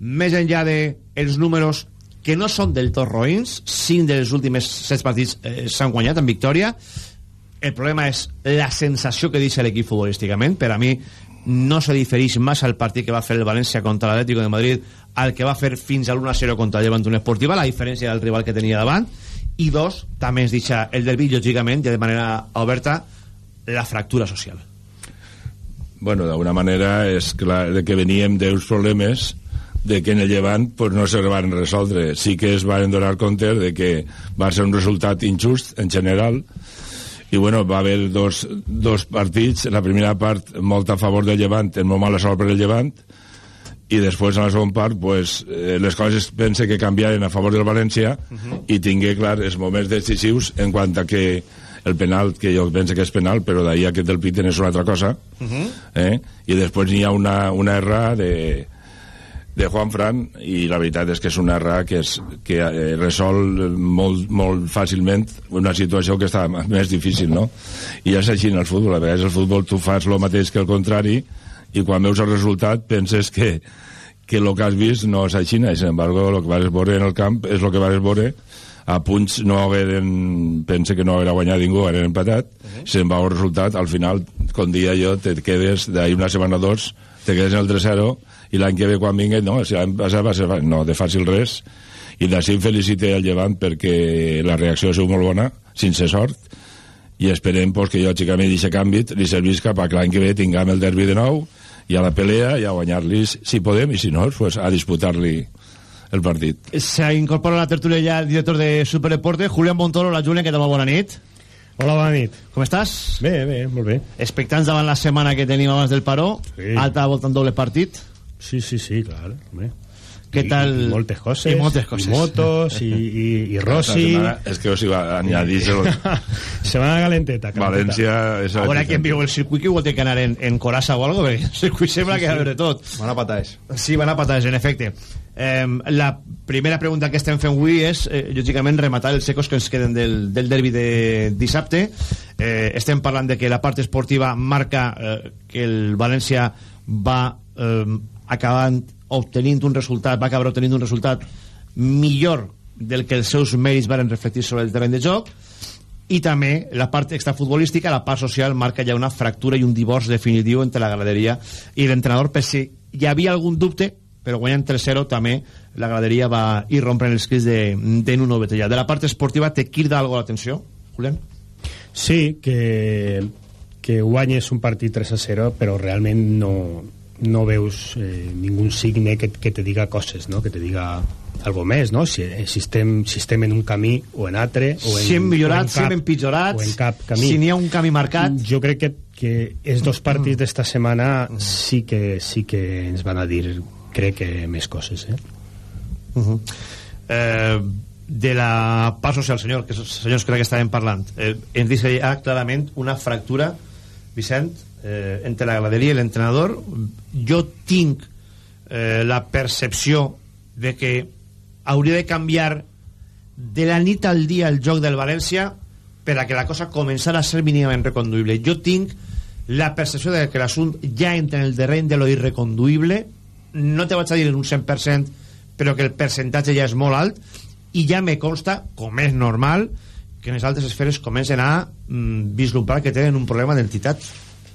més enllà de els números que no són del tot roïns, cinc dels últims set partits eh, s'han guanyat en victòria, el problema és la sensació que deixa l'equip futbolísticament. Per a mi no se difereix massa el partit que va fer el València contra l'Atlético de Madrid al que va fer fins a l'1-0 contra el Llevant Esportiva, la diferència del rival que tenia davant, i dos, també ens deixa el derbi, lògicament, i de manera oberta, la fractura social. Bueno, d'alguna manera és clar que veníem d'uns problemes de que en el Llevant pues, no se van resoldre. Sí que es van donar compte de que va ser un resultat injust en general, i bueno, va haver dos, dos partits, la primera part molt a favor del Llevant, en molt mala sort per el Llevant, i després en la segona part pues, eh, les coses pense que canviaren a favor del València uh -huh. i tingué clar els moments decisius en quant a que el penal, que jo penso que és penal però d'ahir aquest del Piten és una altra cosa uh -huh. eh? i després n'hi ha una, una erra de, de Juan Fran i la veritat és que és una errada que, és, que eh, resol molt, molt fàcilment una situació que està (laughs) més difícil no? i és així en el futbol a vegades el futbol tu fas el mateix que el contrari i quan veus el resultat penses que, que el que has vist no és així i sin embargo el que vas veure en el camp és el que vas veure a punts no haveren, pense que no haver guanyat ningú, haver empatat, uh -huh. se'n va el resultat, al final, com dia jo, te quedes d'ahir una setmana o dos, te quedes en el 3-0, i l'any que ve quan vingui, no, si l'any passat va ser, no, de fàcil res, i d'ací felicite el Llevant perquè la reacció ha sigut molt bona, sense sort, i esperem pues, que lògicament aquest canvi li servisca perquè l'any que ve tinguem el derbi de nou, i a la pelea i a guanyar-li si podem, i si no, pues, a disputar-li el partit. Se incorpora a la tertúlia ja el director de Superdeporte, Julián Montoro. La Julián, què tal? Bona nit. Hola, bona nit. Com estàs? Bé, bé, molt bé. Expectants davant la setmana que tenim abans del paró. Sí. Alta volta en doble partit. Sí, sí, sí, clar. Bé. Què tal? I, i moltes coses. I moltes coses. I motos, i, i, i Rossi. És que us iba a añadir... Setmana calenteta. calenteta. València... És a veure qui viu el circuit que igual té que anar en, en Corassa o algo, perquè el circuit sembla que ha de tot. Van a patades. Sí, van a patades, en efecte. Eh, la primera pregunta que estem fent avui és, eh, lògicament, rematar els secos que ens queden del, del derbi de dissabte. Eh, estem parlant de que la part esportiva marca eh, que el València va eh, acabant obtenint un resultat, va acabar obtenint un resultat millor del que els seus mèrits van reflectir sobre el terreny de joc i també la part extrafutbolística, la part social, marca ja una fractura i un divorç definitiu entre la graderia i l'entrenador, per si hi havia algun dubte, però guanyant 3-0 també la graderia va irrompre en els crits de, de Nuno Betella. De la part esportiva, te crida algo l'atenció, Julián? Sí, que, que guanyes un partit 3-0, però realment no, no veus eh, ningú signe que, que te diga coses, no? que te diga algo més, no? Si, si, estem, si estem en un camí o en altre o en, si hem millorat, cap, si hem empitjorat o en cap camí. si n'hi ha un camí marcat jo crec que, que els dos partits mm. d'esta setmana mm. sí, que, sí que ens van a dir crec que més coses eh? Uh -huh. eh, de la part social, senyor, que senyors crec que estàvem parlant eh, ens dice ja clarament una fractura Vicent, eh, entre la graderia i l'entrenador jo tinc eh, la percepció de que hauria de canviar de la nit al dia el joc del València per a que la cosa començara a ser mínimament reconduïble. Jo tinc la percepció de que l'assumpte ja entra en el terreny de lo irreconduïble. No te vaig a dir en un 100% però que el percentatge ja és molt alt i ja me consta, com és normal que en les altres esferes comencen a mm, vislumbrar que tenen un problema d'entitat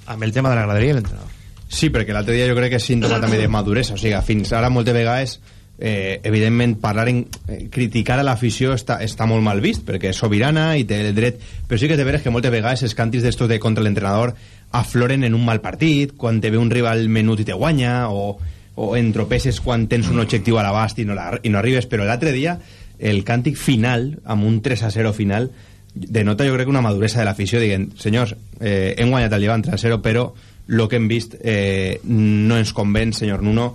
amb el tema de la graderia i l'entrenador. Sí, perquè l'altre dia jo crec que és símptoma també de maduresa, o sigui, fins ara moltes vegades eh, evidentment parlar en, eh, criticar a l'afició està, està molt mal vist perquè és sobirana i té el dret. Però sí que te veres que moltes vegades els cantis d'estos de contra l'entrenador afloren en un mal partit quan te ve un rival menut i te guanya o, o entropeses quan tens un objectiu a l'abast i, no la, i no arribes. Però l'altre dia el càntic final amb un 3 a 0 final denota jo crec una maduresa de l'afició dient, senyors, eh, hem guanyat el Llevant 3-0 però el que hem vist eh, no ens conven, senyor Nuno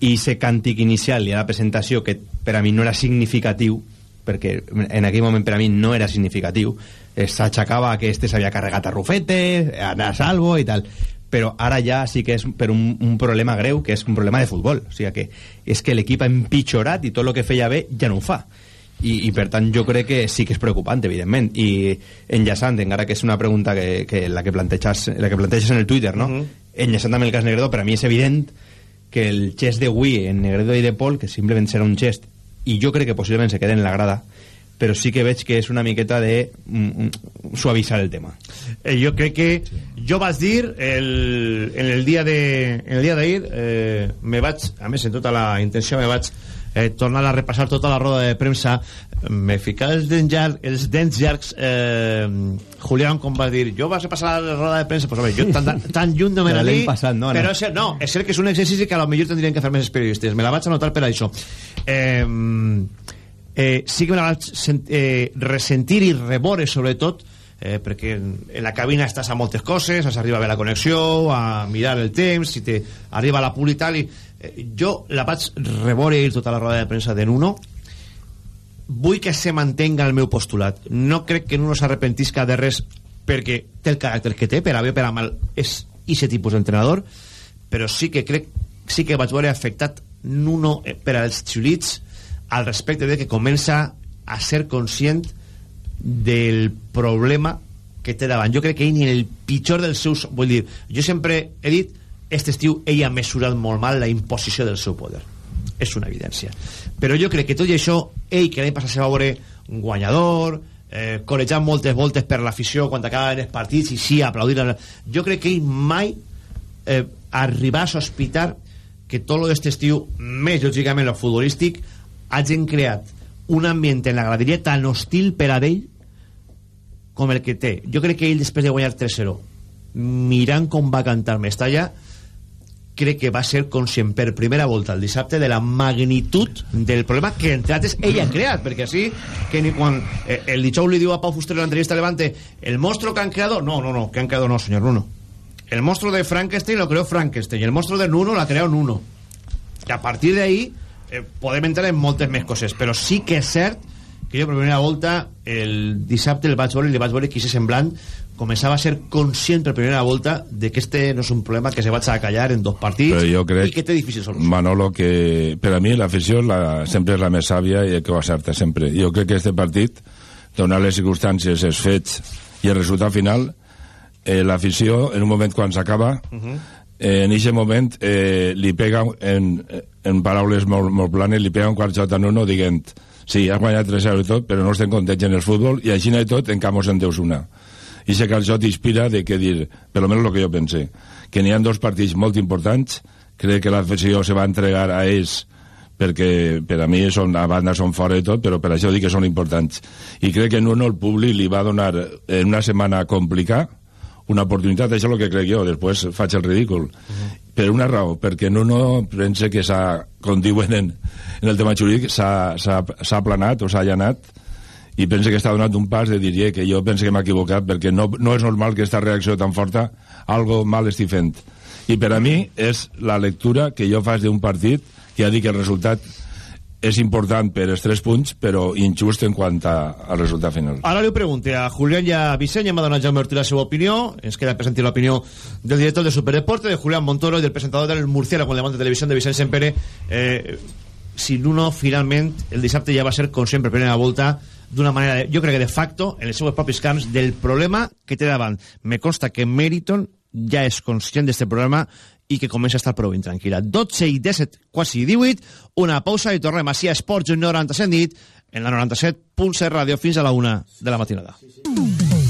i ese càntic inicial i la presentació que per a mi no era significatiu perquè en aquell moment per a mi no era significatiu s'aixecava que este s'havia carregat a Rufete a Salvo i tal. Però ara ja sí que és per un, un problema greu que és un problema de futbol o sigui que és que l'equip ha empitjorat i tot el que feia bé ja no ho fa i, i per tant jo crec que sí que és preocupant evidentment i enllaçant, encara que és una pregunta que, que la que planteges la que planteges en el Twitter no? Uh -huh. enllaçant amb el cas Negredo per a mi és evident que el gest d'avui en Negredo i de Pol que simplement serà un gest i jo crec que possiblement se queden en la grada però sí que veig que és una miqueta de mm, mm, suavitzar el tema. Eh, jo crec que sí. jo vaig dir el, en el dia de en el dia d'ahir eh, me vaig, a més en tota la intenció me vaig eh, tornar a repassar tota la roda de premsa me ficava els dents, llarg, els dents llargs eh, Julián com va dir jo vas a passar la roda de premsa pues, home, jo tan, tan lluny no me (laughs) passat, no, però és, no, és cert que és un exercici que a lo millor tindrien que fer més periodistes. Me la vaig anotar per això. Eh, eh, sí que me la vaig eh, ressentir i rebore sobretot eh, perquè en, en la cabina estàs a moltes coses, has arriba a veure la connexió, a mirar el temps, si te arriba la pul i jo la vaig rebore tota la roda de premsa de Nuno, vull que se mantenga el meu postulat. No crec que Nuno s'arrepentisca de res perquè té el caràcter que té, per a bé per a mal, és aquest tipus d'entrenador, però sí que crec sí que vaig veure afectat Nuno eh, per als xulits al respecte de que comença a ser conscient del problema que té davant. Jo crec que ell ni el pitjor dels seus... Vull dir, jo sempre he dit este estiu ell ha mesurat molt mal la imposició del seu poder. És una evidència. Però jo crec que tot i això, ell que l'any passat se va veure guanyador, eh, corejant moltes voltes per l'afició quan acaben els partits i sí, aplaudir jo crec que ell mai eh, arribar a sospitar que tot aquest estiu, més lògicament el futbolístic, hagin creat un ambient en la graderia tan hostil per a ell com el que té. Jo crec que ell després de guanyar 3-0 mirant com va cantar Mestalla crec que va ser conscient per primera volta el dissabte de la magnitud del problema que entre altres ell ha creat perquè així que ni quan eh, el dijous li diu a Pau Fuster en l'entrevista Levante el monstruo que han creado, no, no, no que han creado no, senyor Nuno. El monstruo de Frankenstein lo creó Frankenstein el monstruo de Nuno la creó Nuno. Que a partir de ahí eh, podem entrar en moltes més coses però sí que és cert que jo per primera volta el dissabte el vaig veure i li vaig veure és semblant començava a ser conscient per primera volta de que este no és un problema que se va a callar en dos partits Però jo crec, i que té difícil solució. Manolo, que per a mi l'afició la, sempre és la més sàvia i que ho acerta sempre. Jo crec que este partit, donat les circumstàncies, els fets i el resultat final, eh, l'afició, en un moment quan s'acaba, uh -huh. eh, en aquest moment eh, li pega, en, en paraules molt, molt planes, li pega un quart xot a Nuno dient sí, has guanyat 3-0 i tot, però no estem contents en el futbol i així i tot en Campos en deus una i sé que això t'inspira de què dir, per almenys el que jo pensé, que n'hi ha dos partits molt importants, crec que l'afició se va entregar a ells perquè per a mi són, a banda són fora i tot, però per això dic que són importants. I crec que en uno el públic li va donar en una setmana complicada una oportunitat, això és el que crec jo, després faig el ridícul. Uh -huh. Per una raó, perquè en uno pense que s'ha, com diuen en, en el tema jurídic, s'ha aplanat o s'ha allanat i pense que està donant un pas de dir que jo pense que m'ha equivocat perquè no, no és normal que aquesta reacció tan forta algo mal estigui fent i per a mi és la lectura que jo faig d'un partit que ja dic que el resultat és important per els tres punts, però injust en quant a, al resultat final. Ara li ho pregunte a Julián i a Vicent, ja m'ha donat Jaume Ortiz la seva opinió, ens queda presentar l'opinió del director de Superdeporte, de Julián Montoro i del presentador del Murciélago con Levante Televisión de Vicent Sempere, eh, si l'uno finalment el dissabte ja va ser conscient per primera volta d'una manera, jo crec que de facto, en els seus propis camps, del problema que té davant. Me consta que Meriton ja és conscient d'aquest problema i que comença a estar prou intranquil·la. 12 i 17, quasi 18, una pausa i tornem així a Esports 97 nit, en la 97.7 ràdio fins a la 1 de la matinada. Sí, sí.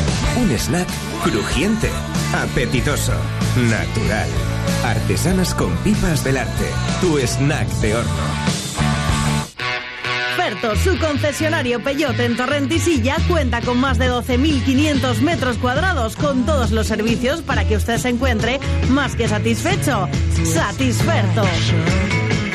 Un snack crujiente, apetitoso, natural. Artesanas con pipas del arte. Tu snack de horno. Su concesionario Peyote en Torrentisilla, cuenta con más de 12.500 metros cuadrados con todos los servicios para que usted se encuentre más que satisfecho. Satisferto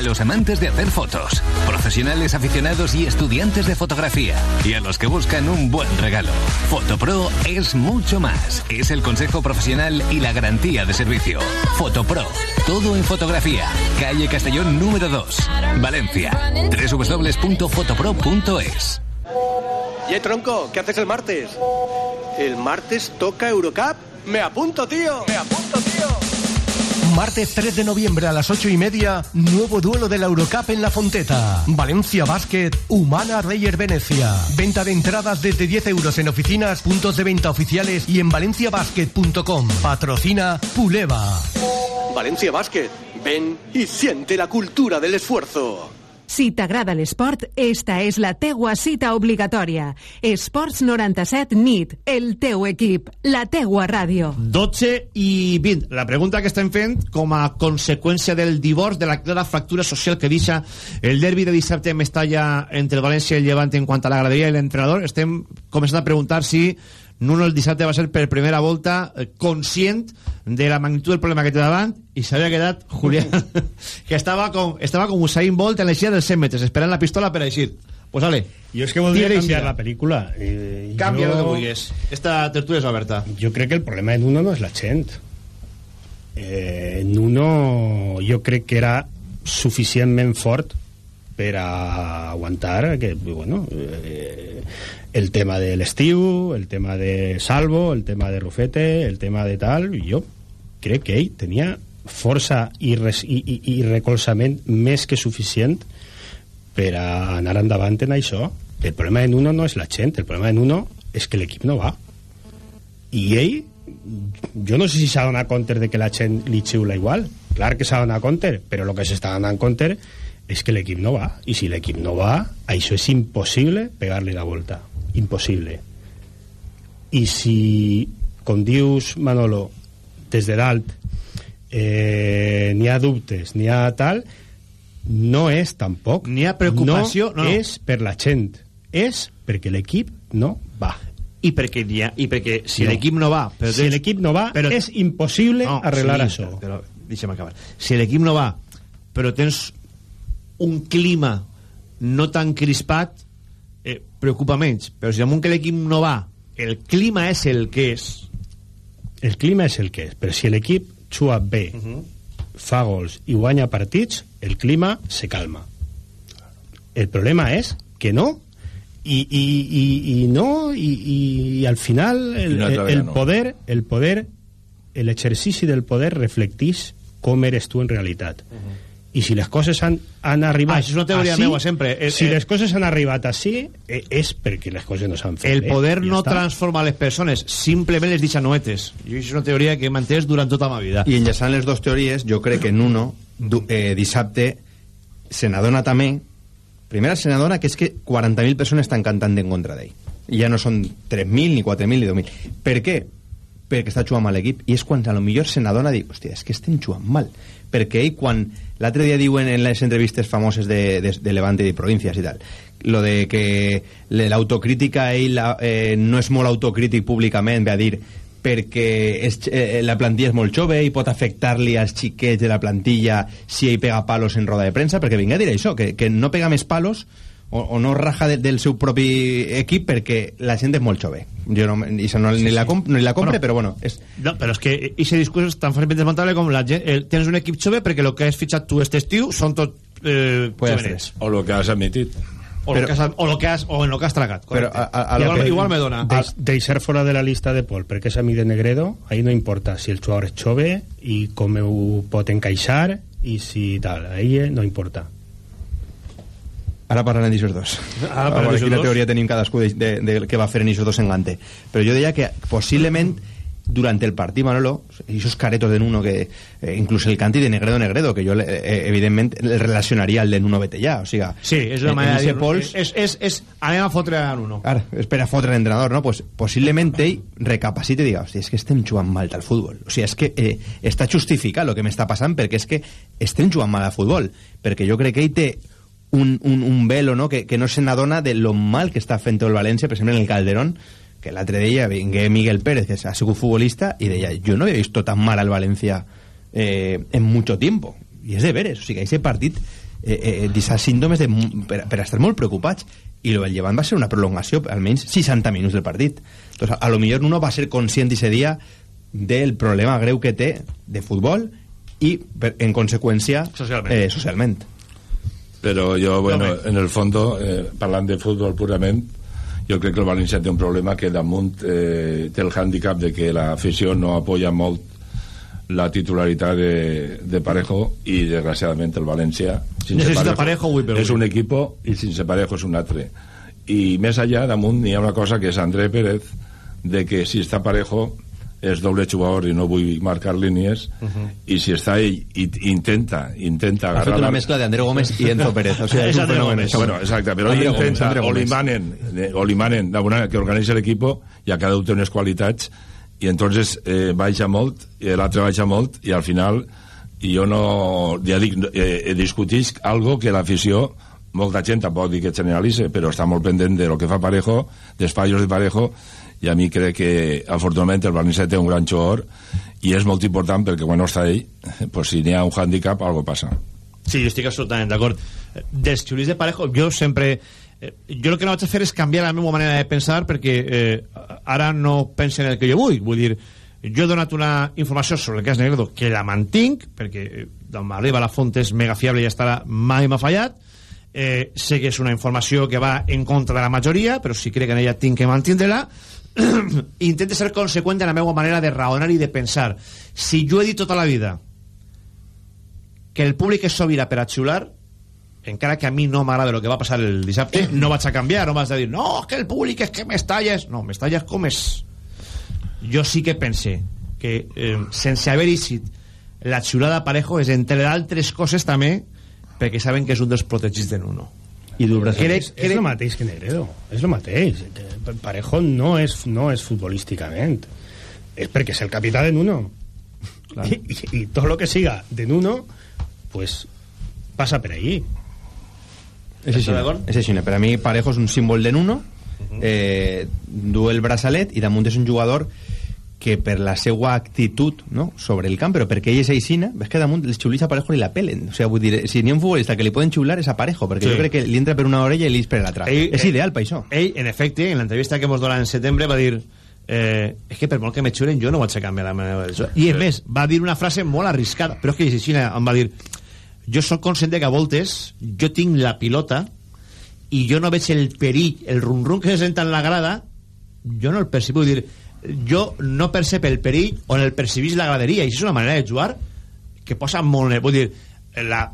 Los amantes de hacer fotos, profesionales aficionados y estudiantes de fotografía, y a los que buscan un buen regalo. Fotopro es mucho más. Es el consejo profesional y la garantía de servicio. Fotopro, todo en fotografía. Calle Castellón número 2, Valencia. www.fotopro.es. Y tronco, ¿qué haces el martes? El martes toca Eurocup. Me apunto, tío. Me apunto, tío. Martes 3 de noviembre a las 8 y media, nuevo duelo de la Eurocup en La Fonteta. Valencia Basket, Humana Reyer Venecia. Venta de entradas desde 10 euros en oficinas, puntos de venta oficiales y en valenciabasket.com. Patrocina Puleva. Valencia Basket. Ven y siente la cultura del esfuerzo. Si t'agrada l'esport, esta és la teua cita obligatòria. Esports 97 NIT, el teu equip, la teua ràdio. 12 i 20. La pregunta que estem fent com a conseqüència del divorç, de la clara fractura social que deixa el derbi de dissabte en Mestalla entre el València i el Llevant en quant a la graderia i l'entrenador, estem començant a preguntar si Nuno el dissabte va ser per primera volta eh, conscient de la magnitud del problema que té davant i s'havia quedat Julián (laughs) que estava com, estava com Usain Bolt en l'eixida dels 100 metres esperant la pistola per eixir. Pues vale jo és que voldria canviar la pel·lícula. Eh, Canvia jo- el que vulguis. Esta tertúlia és oberta. Jo crec que el problema en uno no és la gent. Eh, en uno jo crec que era suficientment fort per a aguantar que, bueno, eh, el tema de l'estiu, el tema de Salvo, el tema de Rufete, el tema de tal, jo crec que ell tenia força i, res, i, i, i recolzament més que suficient per a anar endavant en això. El problema en uno no és la gent, el problema en uno és que l'equip no va. I ell, jo no sé si s'ha donat compte de que la gent li xiula igual. Clar que s'ha donat compte, però el que s'està donant compte és que l'equip no va. I si l'equip no va, això és impossible pegar-li la volta. Impossible. I si, com dius, Manolo, des de dalt eh, n'hi ha dubtes, n'hi ha tal, no és tampoc... N'hi ha preocupació, no, no, no. és per la gent, és perquè l'equip no va. i perquè, ha, i perquè si No. l'equip no va però Si l'equip no va, és impossible arreglar sí, això. Però, deixa'm acabar. Si l'equip no va, però tens un clima no tan crispat, eh, preocupa menys. Però si damunt que l'equip no va, el clima és el que és. El clima és el que és, però si l'equip juga bé, fa gols i guanya partits, el clima se calma. El problema és que no, i, i, i, i no, i, i, i al final el, el, no. poder, el poder, l'exercici del poder reflecteix com eres tu en realitat. I si les coses han, han arribat Ah, això és una teoria així, meua, sempre. Eh, si eh, les coses han arribat així, eh, és perquè les coses no s'han fet El poder ja no està. transforma les persones, simplement les deixa noetes. Això és una teoria que he mantès durant tota la vida. I enllaçant les dues teories, jo crec que en uno, eh, dissabte, se n'adona també... Primera, se n'adona que és que 40.000 persones estan cantant en contra d'ell. Ja no són 3.000, ni 4.000, ni 2.000. Per què? Perquè està jugant mal l'equip. I és quan a lo millor se n'adona i diu, hòstia, és que estem jugant mal. Perquè ell, quan l'altre dia diuen en les entrevistes famoses de, de, de Levante i de Províncias i tal, lo de que l'autocrítica ell la, eh, no és molt autocrític públicament, ve a dir perquè és, eh, la plantilla és molt jove i pot afectar-li als xiquets de la plantilla si ell pega palos en roda de premsa, perquè vinga a dir això, que, que no pega més palos o, o no raja de, del seu propi equip perquè la gent és molt jove. Jo no, i això no, ni, la comp, ni la compre, Bueno. però bueno, és, No, però és que aquest discurs és tan fàcilment desmontable com la gent, el, tens un equip jove perquè el que has fitxat tu este estiu són tot eh, jovenets. O lo que has admitit. O, lo que has, o, lo que has, o en lo que has tragat. Però a- a- a igual, que- igual me dona. Deix, deixar fora de la lista de Pol perquè és amic de Negredo ahí no importa si el jugador és jove i com ho pot encaixar i si tal, ahí no importa Ara parlarem d'aixòs dos. Ara Ara parlarem d'aixòs quina dos. teoria tenim cadascú de, de, de què va fer en aquests dos en Gante. Però jo deia que possiblement durant el partit, Manolo, i esos caretos de Nuno que eh, inclús el canti de Negredo Negredo, que jo eh, evidentment el relacionaria al de Nuno Betellà, o sigui, Sí, és una manera de dir pols, és, és, és, anem a fotre a uno. Ara, és per a fotre l'entrenador, no? Pues, possiblement ell recapacita i diga, hòstia, és que estem jugant mal al futbol. O sigui, és que eh, està justificat el que m'està passant perquè és que estem jugant mal al futbol. Perquè jo crec que ell té un, un, un velo, no?, que, que no se n'adona de lo mal que està fent el València, per exemple, en el Calderón, que l'altre dia vingué Miguel Pérez, que ha sigut futbolista, i deia, jo no havia vist tan mal al València eh, en mucho tiempo. I és de veres, o sigui, aquest partit eh, eh, deixa símptomes de, per, per estar molt preocupats i el Llevant va ser una prolongació almenys 60 minuts del partit Entonces, a, a lo millor uno va ser conscient ese dia del problema greu que té de futbol i per, en conseqüència Socialment. eh, socialment Pero yo, bueno, Home. en el fondo, eh, parlant de futbol purament, jo crec que el València té un problema que damunt eh, té el hàndicap de que l'afició no apoya molt la titularidad de, de Parejo y desgraciadamente el Valencia sin Necesita Parejo, avui per és avui. un equipo y sin Parejo és un altre i més allà damunt hi ha una cosa que és André Pérez de que si està Parejo és doble jugador i no vull marcar línies i si està ell i intenta intenta Ha fet agarrar una la- mezcla de André Gómez y Enzo Pérez. O sea, es (laughs) un fenómeno. eso. Bueno, exacte, però ell Gómez, intenta, o li manen, eh, o li manen manera que organitza l'equipo, i a cada un té unes qualitats, i entonces eh, baixa molt, i l'altre baixa molt, i al final, i jo no, ja dic, eh, discutisc algo que l'afició, molta gent tampoc dic que generalitze, però està molt pendent de lo que fa Parejo, dels fallos de Parejo, i a mi crec que afortunadament el València té un gran jugador i és molt important perquè quan no està ell pues, si n'hi ha un handicap algo passa Sí, jo estic absolutament d'acord. Dels xulís de Parejo, jo sempre... Eh, jo el que no vaig a fer és canviar la meva manera de pensar perquè eh, ara no penso en el que jo vull. Vull dir, jo he donat una informació sobre el cas Negredo que la mantinc, perquè eh, d'on m'arriba la font és mega fiable i estarà mai m'ha fallat. Eh, sé que és una informació que va en contra de la majoria, però si crec que en ella tinc que mantindre-la. (clears throat) Intente ser conseqüent en la meva manera de raonar i de pensar. Si jo he dit tota la vida que el públic és sobirà per a xiular encara que a mi no m'agrada el que va passar el dissabte (clears throat) no vaig a canviar, no vaig a dir no, que el públic és que m'estalles no, m'estalles com és jo sí que pense que eh, sense haver eixit la xiulada Parejo és entre d'altres coses també perquè saben que és un dels protegits de Nuno I dur Crec- és, és el mateix que Negredo és el mateix. Parejo no és, no és futbolísticament. És perquè és el capità de Nuno. I, i, i tot lo que siga de Nuno pues passa per ahí. És així, és així. Per a mi Parejo és un símbol de Nuno, eh, du el braçalet i damunt és un jugador que per la seva actitud no, sobre el camp, però perquè ell és aixina, ves que damunt els xulits a Parejo li la pelen. O sigui, vull dir, si n'hi ha un futbolista que li poden xular és a Parejo, perquè Sí. jo crec que li entra per una orella i li per l'altra. És ell- ideal per això. ell, en efecte, en l'entrevista que ens donarà en setembre va dir eh, és que per molt que me xuren jo no vaig a canviar la manera de i a més, va dir una frase molt arriscada però és que així em va dir jo sóc conscient de que a voltes jo tinc la pilota i jo no veig el perill el rum-rum que se senta en la grada jo no el percibo vull dir, jo no percep el perill on el percibís la graderia. I això és una manera de jugar que posa molt nerv- vull dir, la,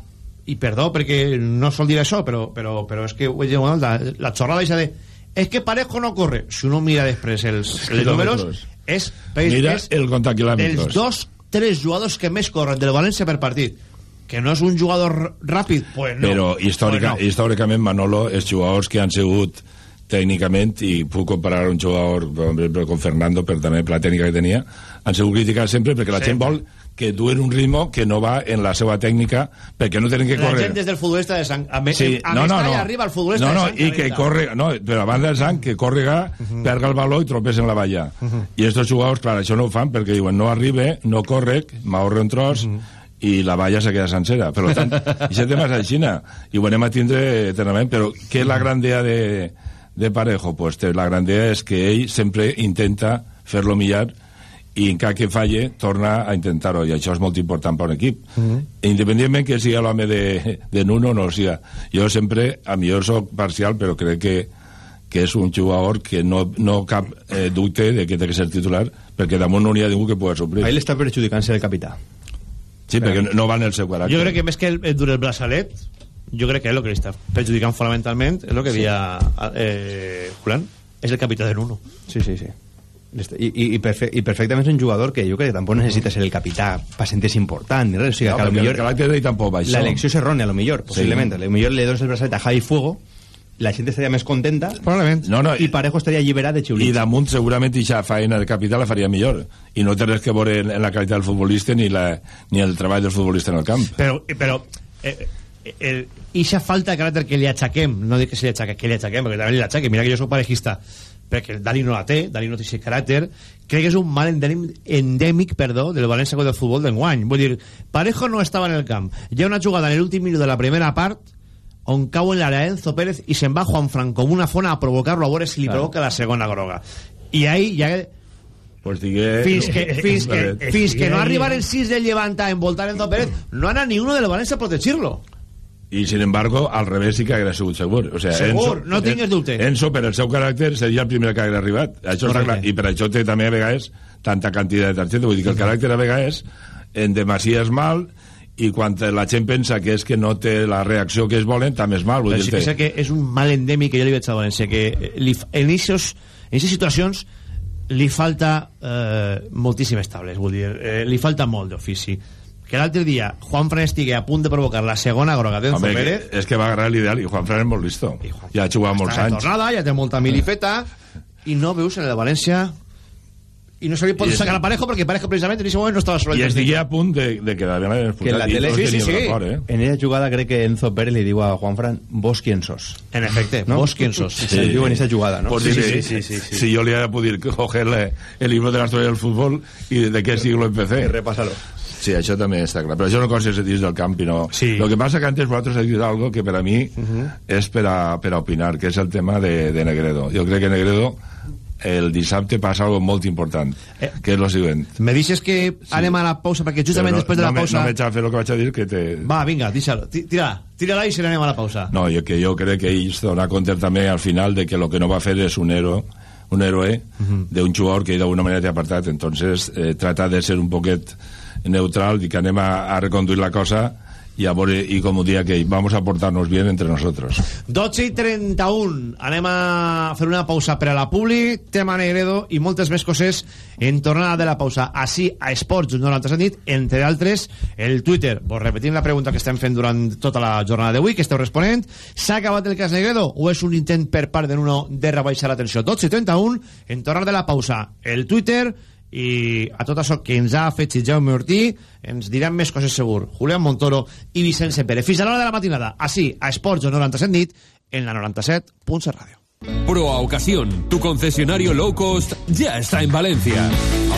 i perdó perquè no sol dir això però, però, però és que bueno, la, la xorrada eixa de és que Parejo no corre si uno mira després els, els números és, Mira és el els dos, tres jugadors que més corren del València per partit. Que no és un jugador ràpid pues no, però històrica, pues no. històricament Manolo els jugadors que han sigut tècnicament i puc comparar un jugador per exemple, com Fernando per també per la tècnica que tenia han sigut criticats sempre perquè la gent vol que duen un ritme que no va en la seva tècnica perquè no tenen que la córrer. gent des del futbolista de Sant a, me, Sí, a no, no, no. arriba el futbolista no, no, de Sant i que corre, no, però a banda del sang, que correga, perga el baló i tropés en la valla. I estos jugadors, clar, això no ho fan perquè diuen no arribe, no correc, m'ahorro un tros, i la valla se queda sencera. Per tant, (laughs) i aquest tema és aixina, i ho anem a tindre eternament, però què és la gran idea de, de Parejo? Pues té- la gran idea és que ell sempre intenta fer-lo millor i en cas que falle torna a intentar-ho. I això és molt important per un equip. Independentment que sigui l'home de, de Nuno o no o sigui, jo sempre a millor soc parcial però crec que que és un jugador que no, no cap eh, dubte de que té que ser titular perquè damunt no n'hi ha ningú que pugui suplir. Ahí l'està perjudicant ser el capità. sí, perquè no va en el seu caràcter. Jo crec que més que el, el dur el braçalet jo crec que és el que li està perjudicant fonamentalment és el que Sí. deia eh, Julián és el capità de Nuno Sí, sí, sí. I, i, i, perfe i perfectament és un jugador que jo crec que tampoc necessita ser el capità per sentir-se important ni res, o sigui, No, que a lo millor caràcter d'ell tampoc va això. l'elecció és errònia, a lo millor, possiblement Sí. a lo millor le dones el braçalet a Javi Fuego la gent estaria més contenta probablement no, no, i Parejo estaria alliberat de xiulits i damunt segurament aquesta feina de capital la faria millor i no té res que veure en, en la qualitat del futbolista ni, la, ni el treball del futbolista en el camp però, però eh, el, ixa falta de caràcter que li aixequem no dic que se li aixeque, que li aixequem perquè també li aixequem, mira que jo soc parejista perquè el Dani no la té, Dani no té aquest caràcter. Crec que és un mal endèmic, endèmic perdó, del València del futbol d'enguany. Vull dir, Parejo no estava en el camp. Hi ha una jugada en l'últim minut de la primera part on cau en l'àrea Enzo Pérez i se'n va Juan Fran com una fona a provocar-lo a veure si li Claro. provoca la segona groga. I ahí ja pues digue... fins que, fins que, fins que no arribar el 6 del Llevant a envoltar Enzo Pérez no anat ni uno del València a protegir-lo i sin embargo al revés sí que hagués sigut segur o sea, Segur, no tingues dubte. Enzo per el seu caràcter seria el primer que hagués arribat això clar. i per això té també a vegades tanta quantitat de targeta vull dir que el caràcter a vegades en demasia és mal i quan la gent pensa que és que no té la reacció que es volen, també és mal. Vull dir que, que és un mal endèmic que jo li veig a València, que li, en aquestes situacions li falta eh, moltíssim estables, vull dir, eh, li falta molt d'ofici. Que l'altre dia Juan Fran estigui a punt de provocar la segona groga d'Enzo Home, que, Pérez, és que va agarrar l'ideal i Juan Fran és molt listo. Ja ha jugat molts anys. tornada, ja té molta milipeta, i no veus en el de València i no se li pot I és- sacar a Parejo perquè Parejo precisament en aquest moment no estava sobre I el estigui a punt de, de quedar ben expulsat. que en la I tele sí, sí, sí. eh? en esa jugada crec que Enzo Pérez li diu a Juan Fran vos quién sos en efecte, ¿No? vos quién sos Sí, sí. diu en esa jugada ¿no? Pues dice, Si yo le voy a poder (laughs) coger le- el libro de la historia del fútbol y de qué siglo empecé. repásalo. Sí, això també està clar. Però això no consta dins del camp i no... Sí. Lo que passa que antes vosaltres heu dit algo que per a mi és per a, per a opinar, que és el tema de, de Negredo. Jo crec que Negredo el dissabte passa algo molt important, Eh. que és lo següent. Me dices que anem a la pausa perquè justament no, després de no la pausa... No m'he fer el que vaig a dir, que te... Va, vinga, deixa-lo. Ti- Tira-la, tira-la i se n'anem a la pausa. No, jo, que jo crec que ell es dona compte també al final de que lo que no va fer és un héroe un héroe de un jugador que d'alguna manera té apartat entonces eh, trata de ser un poquet neutral que anem a, a reconduir la cosa i, a veure, i com ho dia que vamos a portarnos bien entre nosotros 12 i 31. Anem a fer una pausa per a la Publi, tema Negredo i moltes més coses en tornada de la pausa. Així, a Esports 97 nit, entre altres, el Twitter. Vos repetim la pregunta que estem fent durant tota la jornada d'avui, que esteu responent. S'ha acabat el cas Negredo o és un intent per part de Nuno de rebaixar la tensió? 12 i 31, en tornada de la pausa. El Twitter i a tot això que ens ha fet Jaume Ortí ens diran més coses segur. Julián Montoro i Vicente Pérez fins a l'hora de la matinada. Així a Esports 97 nit en la 97.7 Ràdio. Proa Ocasión, tu concesionario low cost, ya está en Valencia.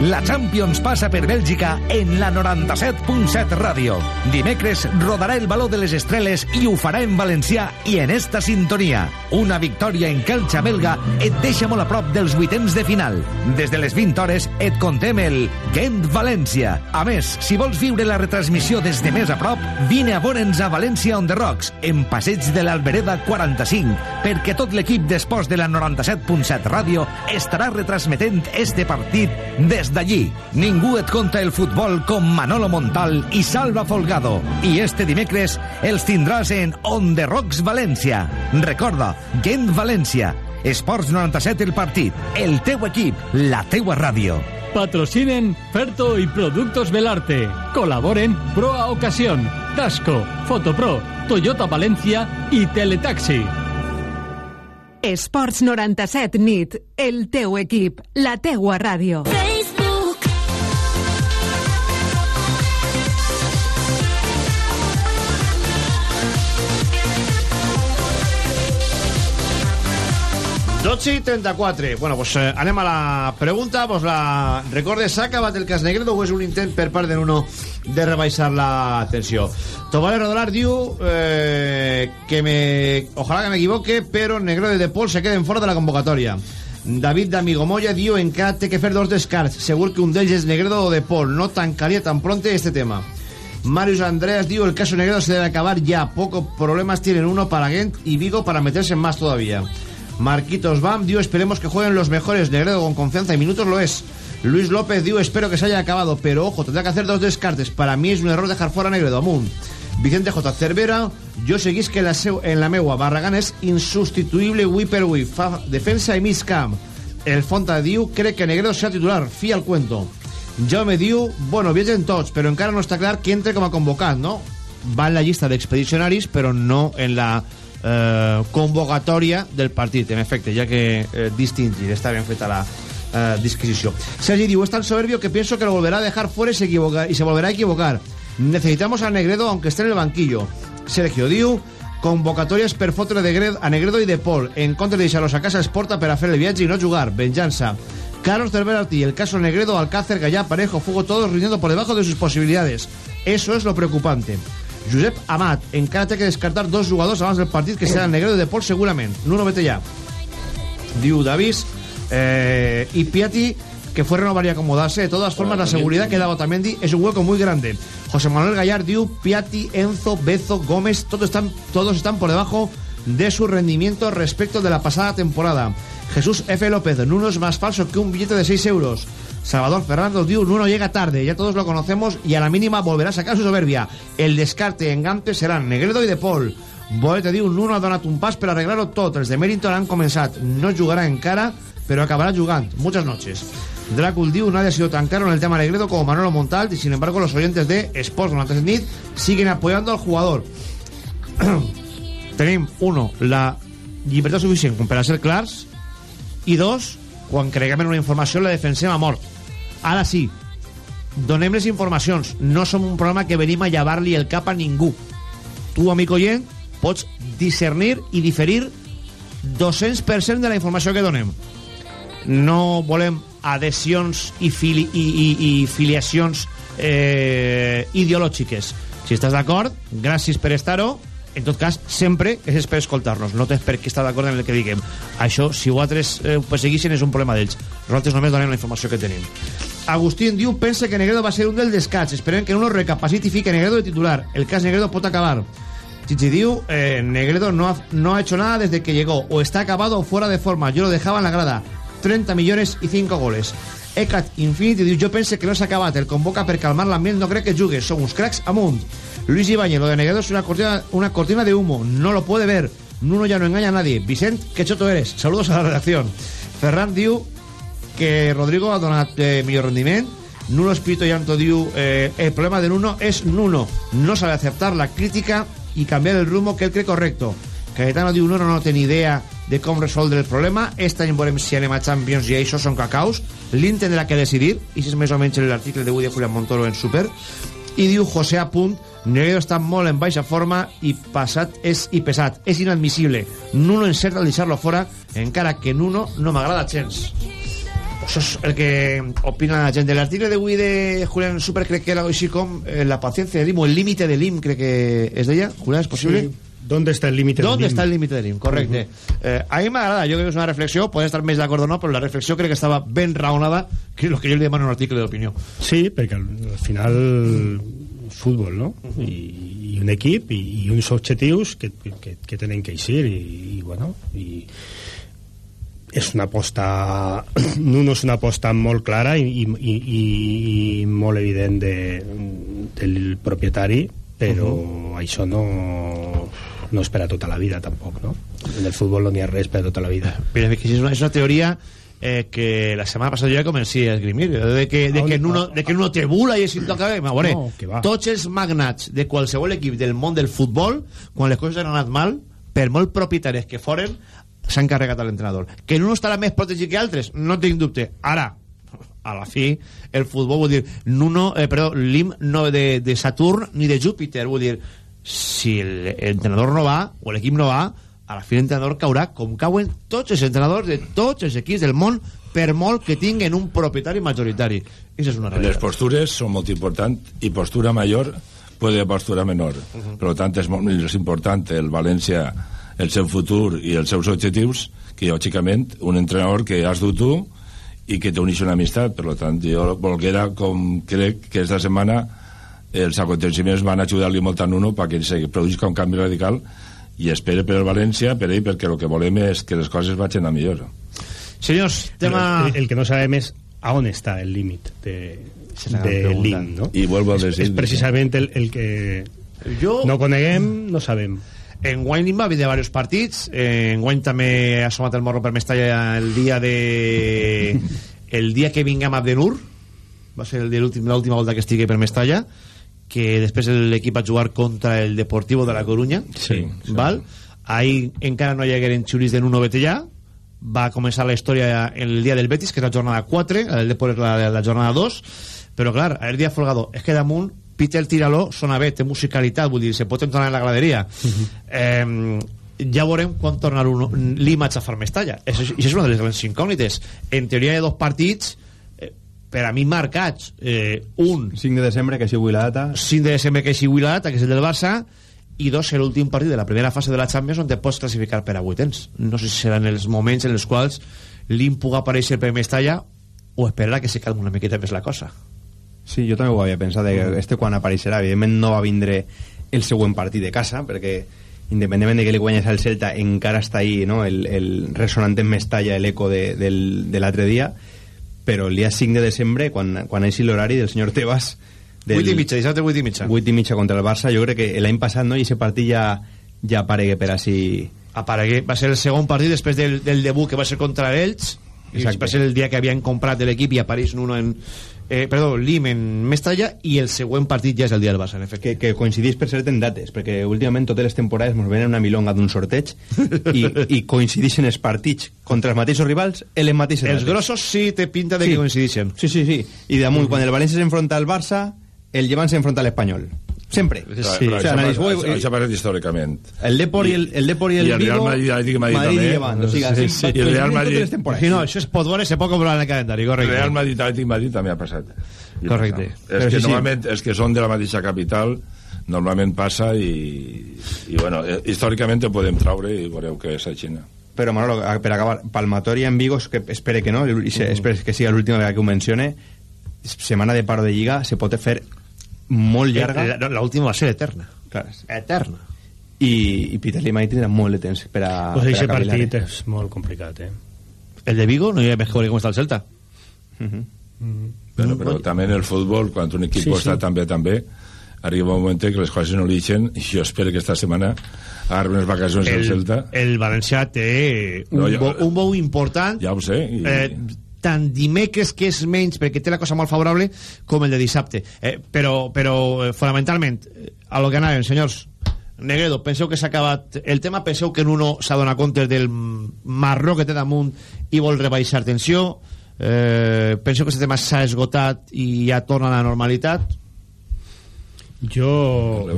La Champions passa per Bèlgica en la 97.7 Ràdio. Dimecres rodarà el baló de les estreles i ho farà en valencià i en esta sintonia. Una victòria en calxa belga et deixa molt a prop dels vuitens de final. Des de les 20 hores et contem el Gent-València. A més, si vols viure la retransmissió des de més a prop, vine a veure'ns a València on the Rocks, en passeig de l'Albereda 45, perquè tot l'equip d'esports de la 97.7 Ràdio estarà retransmetent este partit des d'allí. Ningú et conta el futbol com Manolo Montal i Salva Folgado. I este dimecres els tindràs en On the Rocks València. Recorda, Gent València. Esports 97 el partit. El teu equip, la teua ràdio. Patrocinen Ferto y Productos Belarte. Colaboren Proa Ocasión, Tasco, Fotopro, Toyota Valencia y Teletaxi. Esports 97 nit. El teu equip, la teua ràdio. Dotze i 34. Bueno, pues eh, la pregunta. Pues la recorde, s'ha acabat el cas Negredo o és un intent per part de Nuno de rebaixar la tensió? Tobale Rodolar diu eh, que me... Ojalá que me equivoque, pero Negredo y De Paul se queden fora de la convocatoria. David d'Amigo Moya diu encara té que fer dos descarts. Segur que un d'ells és Negredo o de Pol. No tancaria tan pronto este tema. Marius Andreas diu el caso Negredo se debe acabar ya. Pocos problemas tienen uno para Gent y Vigo para meterse en más todavía. Marquitos Bam diu esperemos que jueguen los mejores. Negredo con confianza y minutos lo es. Luis López diu espero que se haya acabado, pero ojo, tendrá que hacer dos descartes. Para mí es un error dejar fuera a Negredo amunt. Vicente J. Cervera, jo seguís que la en la meua Barragán és insubstituïble avui per avui. Fa defensa i mig camp. El Fonta diu, crec que Negredo serà titular. Fi al cuento. Jaume diu, bueno, viatgen tots, però encara no està clar qui entre com a convocat, no? Va en la llista d'expedicionaris, però no en la eh, convocatòria del partit, en efecte, ja que eh, distingir, està ben feta la eh, disquisició. Sergi diu, es tan soberbio que pienso que lo volverá a dejar fuera y se, y volverá a equivocar. Necesitamos a Negredo aunque esté en el banquillo. Sergio diu, convocatòries per fotre de Gred, a Negredo i de Pol. En contra de deixar-los a casa es porta per a fer el viatge i no jugar. Venjanza. Carlos del Berardi, el caso Negredo, Alcácer, Gallá, Parejo, Fuego, todos rindiendo por debajo de sus posibilidades. Eso es lo preocupante. Josep Amat, encara té que descartar dos jugadors abans del partit que seran Negredo i de Pol segurament. Nuno vete ya. Diu Davis eh, y Piatti que fue renovar y acomodarse. De todas formas, la seguridad que da Otamendi es un hueco muy grande. José Manuel Gallar, Diu, Piatti, Enzo, Bezo, Gómez, todos están, todos están por debajo de su rendimiento respecto de la pasada temporada. Jesús F. López, Nuno es más falso que un billete de 6 euros. Salvador Fernando Diu, Nuno llega tarde, ya todos lo conocemos y a la mínima volverá a sacar su soberbia. El descarte en Gante serán Negredo y De Paul. Boete diu, Nuno ha donat un pas per arreglar-ho tot. Els de Meriton han començat. No jugarà encara, però acabará jugando. Muchas noches. Drácul diu, nadie ha sido tan caro en el tema Negredo como Manolo Montal y sin embargo los oyentes de Sports Antes Nit siguen apoyando al jugador. (clears throat) Tenim, uno, la llibertat suficient per a ser clars i dos, quan creguem en una informació la defensem a mort. Ara sí, donem les informacions. No som un programa que venim a llevar-li el cap a ningú. Tu, amic oient, pots discernir i diferir 200% de la informació que donem. No volem adhesions i, fili i, i, i filiacions eh, ideològiques. Si estàs d'acord, gràcies per estar-ho. En tot cas, sempre és per escoltar-nos. No tens per què estar d'acord en el que diguem. Això, si eh, ho perseguissin, és un problema d'ells. Nosaltres només donem la informació que tenim. Agustín diu, pensa que Negredo va ser un del descats. Esperem que no lo recapaciti i fique Negredo de titular. El cas Negredo pot acabar. Chichi diu, eh, Negredo no ha, no ha hecho nada desde que llegó. O está acabado o fuera de forma. Yo lo dejaba en la grada. 30 millones i 5 goles. Ecat Infinity diu, jo pense que no s'ha acabat, el convoca per calmar l'ambient, no crec que jugue, són uns cracs amunt. Luis Ibáñez, lo de Negredo es una cortina, una cortina de humo, no lo puede ver, Nuno ya no engaña a nadie. Vicent, qué choto eres, saludos a la redacción. Ferran diu que Rodrigo ha donat eh, millor rendiment, Nuno Espíritu Llanto diu eh, el problema de Nuno es Nuno, no sabe aceptar la crítica y cambiar el rumbo que él cree correcto. Cayetano diu Nuno no ni idea de com resoldre el problema. Este any veurem si anem a Champions i això són cacaus. L'In que decidir, i si és més o menys l'article d'avui de Julián Montoro en Super. I diu José Apunt, Negredo està molt en baixa forma i passat és i pesat. És inadmissible. Nuno encerta al deixar-lo fora, encara que Nuno no m'agrada gens. Això és el que opina la gent. De l'article d'avui de Julián Super crec que era així com eh, la paciencia de l'IM o el límite de l'IM, crec que es deia. Julián, és possible? Sí. ¿Dónde está el límite ¿Dónde está el límite del IM? Correcte. Uh -huh. eh, a mi m'agrada, jo crec que és una reflexió, podem estar més d'acord o no, però la reflexió crec que estava ben raonada, que és el que jo li demano en un article d'opinió. Sí, perquè al, al final futbol, no? Uh -huh. I, I un equip i, i uns objectius que, que, que tenen que eixir i, i bueno, i és una aposta (clears throat) no és una aposta molt clara i, i, i, i molt evident de, del propietari però uh -huh. això no no és per a tota la vida tampoc no? en el futbol no n'hi ha res per a tota la vida però és una, és una teoria eh, que la setmana passada ja comenci a esgrimir de que, de que, no, de que no te bula i així toca no, veure, va. tots els magnats de qualsevol equip del món del futbol quan les coses han anat mal per molt propietaris que foren s'han carregat a l'entrenador que no estarà més protegit que altres no tinc dubte ara a la fi el futbol vull dir Nuno, eh, perdó, l'IM no de, de Saturn ni de Júpiter vull dir si l'entrenador no va o l'equip no va a la fi l'entrenador caurà com cauen tots els entrenadors de tots els equips del món per molt que tinguen un propietari majoritari Esa és una realitat. les postures són molt importants i postura major puede postura menor uh -huh. per tant és molt més important el València el seu futur i els seus objectius que lògicament un entrenador que has dut tu i que té una amistat per tant jo volguera com crec que esta setmana els aconteciments van ajudar-li molt a Nuno perquè se produïsca un canvi radical i espere per el València per ell perquè el que volem és que les coses vagin a millor Senyors, tema... El, el que no sabem és a on està el límit de, de l'IM, no? I vuelvo a decir... És, és precisament el, el que jo... no coneguem, no sabem. En Guany va haver diversos partits. En Guany també ha somat el morro per Mestalla el dia de... el dia que vinga a Abdenur. Va ser l'última volta que estigui per Mestalla que després l'equip va jugar contra el Deportivo de la Coruña. Sí. sí. Val? Ahí encara no hi hagueren xulis de Nuno Betellà va començar la història el dia del Betis, que és la jornada 4, el Depor la, la jornada 2, però clar, el dia Folgado, és que damunt Peter Tiraló sona bé, té musicalitat, vull dir, se pot entrar en la graderia. Uh -huh. eh, ja veurem quan torna l'Imatge a Farmestalla. Això, això és una de les grans incògnites. En teoria hi ha dos partits per a mi marcats. Eh, un... 5 de desembre, que sigui la data. 5 de desembre, que sigui la data, que és el del Barça, i dos, l'últim partit de la primera fase de la Champions on te pots classificar per a vuitens. No sé si seran els moments en els quals l'IM pugui aparèixer per Mestalla o esperarà que se calmi una miqueta més la cosa. Sí, jo també ho havia pensat, que este quan apareixerà, evidentment no va vindre el següent partit de casa, perquè independentment de que li guanyes al Celta, encara està ahí no? el, el resonant en Mestalla, l'eco de, del, de l'altre dia, però el dia 5 de desembre, quan, quan és l'horari del senyor Tebas, del... 8 i mitja, dissabte 8 i mitja. 8 i mitja contra el Barça, jo crec que l'any passat no, i ese partit ja, ja aparegué per així... Aparegué, va ser el segon partit després del, del debut que va ser contra l'Elx, i va ser el dia que havien comprat l'equip i apareix Nuno en, eh, perdó, l'IM en Mestalla i el següent partit ja és el dia del Barça en efecte. que, que coincidís per cert en dates perquè últimament totes les temporades ens venen una milonga d'un sorteig (laughs) i, i coincidixen els partits contra els mateixos rivals en les mateixes els dates. grossos sí té pinta de Sí. que coincidixen sí, sí, sí i damunt, quan el València s'enfronta al Barça el Llevant s'enfronta a l'Espanyol sempre sí. però o sea, això, passa, això, això ha passat històricament el Depor i el, el, Depor i el, I el Real Madrid, Madrid, Madrid també. i Llevant o sigui, Sí, sí, sí, i el Real Madrid- Sí, no, això es pot veure, se pot comprar en el calendari, correcte. Real Madrid, Atlètic Madrid també ha passat I Correcte. passa. Però és que sí, sí. normalment és que són de la mateixa capital normalment passa i, i bueno, eh, històricament ho podem traure i veureu que és a Xina però Manolo, per acabar Palmatoria en Vigo, que espere que no i se, espere que sigui l'última vegada que ho mencione setmana de paro de lliga se pot fer molt llarga Eh, La- L'última va ser eterna. Clar. Eterna. i, i Peter Lim ahí tindrà molt de temps per a, Pues per a cavilar, partit eh? és molt complicat, eh? El de Vigo no hi ha més que veure com està el Celta. Mhm. Bueno, però també en el futbol, quan un equip Sí, sí, sí. està tan bé, tan bé, arriba un moment que les coses no lixen i jo espero que esta setmana agarri unes vacacions al El, Celta. el València té un, No, jo- bo, un bou important Ja ho sé. I... eh, tant dimecres que és menys perquè té la cosa molt favorable com el de dissabte. Eh, però, però eh, fonamentalment eh, a lo que anàvem senyors Negredo, penseu que s'ha acabat el tema penseu que en uno s'ha donat compte del marró que té damunt i vol rebaixar tensió eh, penseu que aquest tema s'ha esgotat i ja torna a la normalitat? Jo...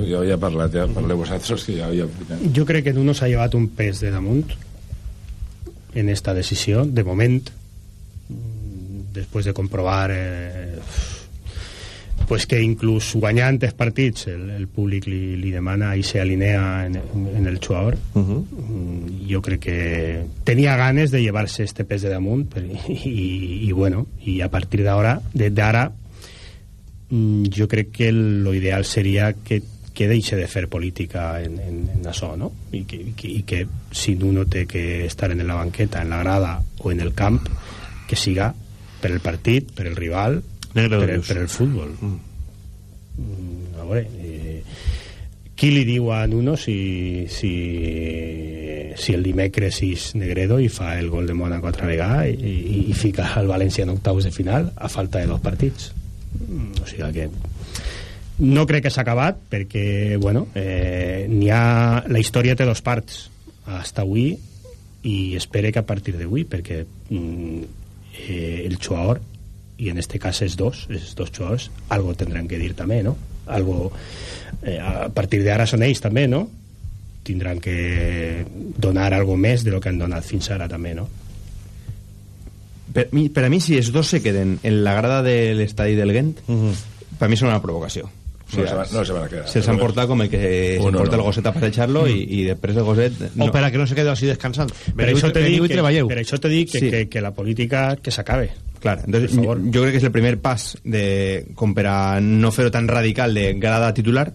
Jo he parlat, ja parleu vosaltres, que ja havia opitat. Jo crec que Nuno s'ha llevat un pes de damunt en esta decisió, de moment, mm, després de comprovar eh, pues que inclús guanyant els partits el, el públic li, li demana i se alinea en, en el jugador uh -huh. Mm, jo crec que tenia ganes de llevar-se este pes de damunt per, i, (laughs) i bueno, i a partir d'ara de- d'ara mm, jo crec que lo ideal seria que que deixe de fer política en, en, en això, no? I que, i que, i que si uno té que estar en la banqueta, en la grada o en el camp, que siga per el partit, per el rival, Negre per el, per el futbol. Mm, a veure, eh, qui li diu a Nuno si, si, si el dimecres és Negredo i fa el gol de Mónaco altra vegada i, i, i fica el València en octaus de final a falta de dos partits? Mm, o sigui que no crec que s'ha acabat perquè bueno, eh, n'hi ha, la història té dos parts. Hasta avui i espere que a partir d'avui perquè mm, eh, el jugador i en este cas és dos, els dos jugadors algo tindran que dir també, no? Algo, eh, a partir d'ara són ells també, no? Tindran que donar algo més de lo que han donat fins ara també, no? per, mi, per a mi si els dos se queden en la grada de l'estadi del Gent Uh -huh. per mi són una provocació no, se, va, no se van a quedar. Se han portado como el que Uno se porta no. el gosset a passejar-lo i, i després el gosset... O per a que no se quede así descansando. Per això te dic que, treballeu. per això te dic que, Sí. que, que la política que s'acabe. Clar, entonces, yo, yo creo que es el primer pas de, com per a no fer-ho tan radical de grada titular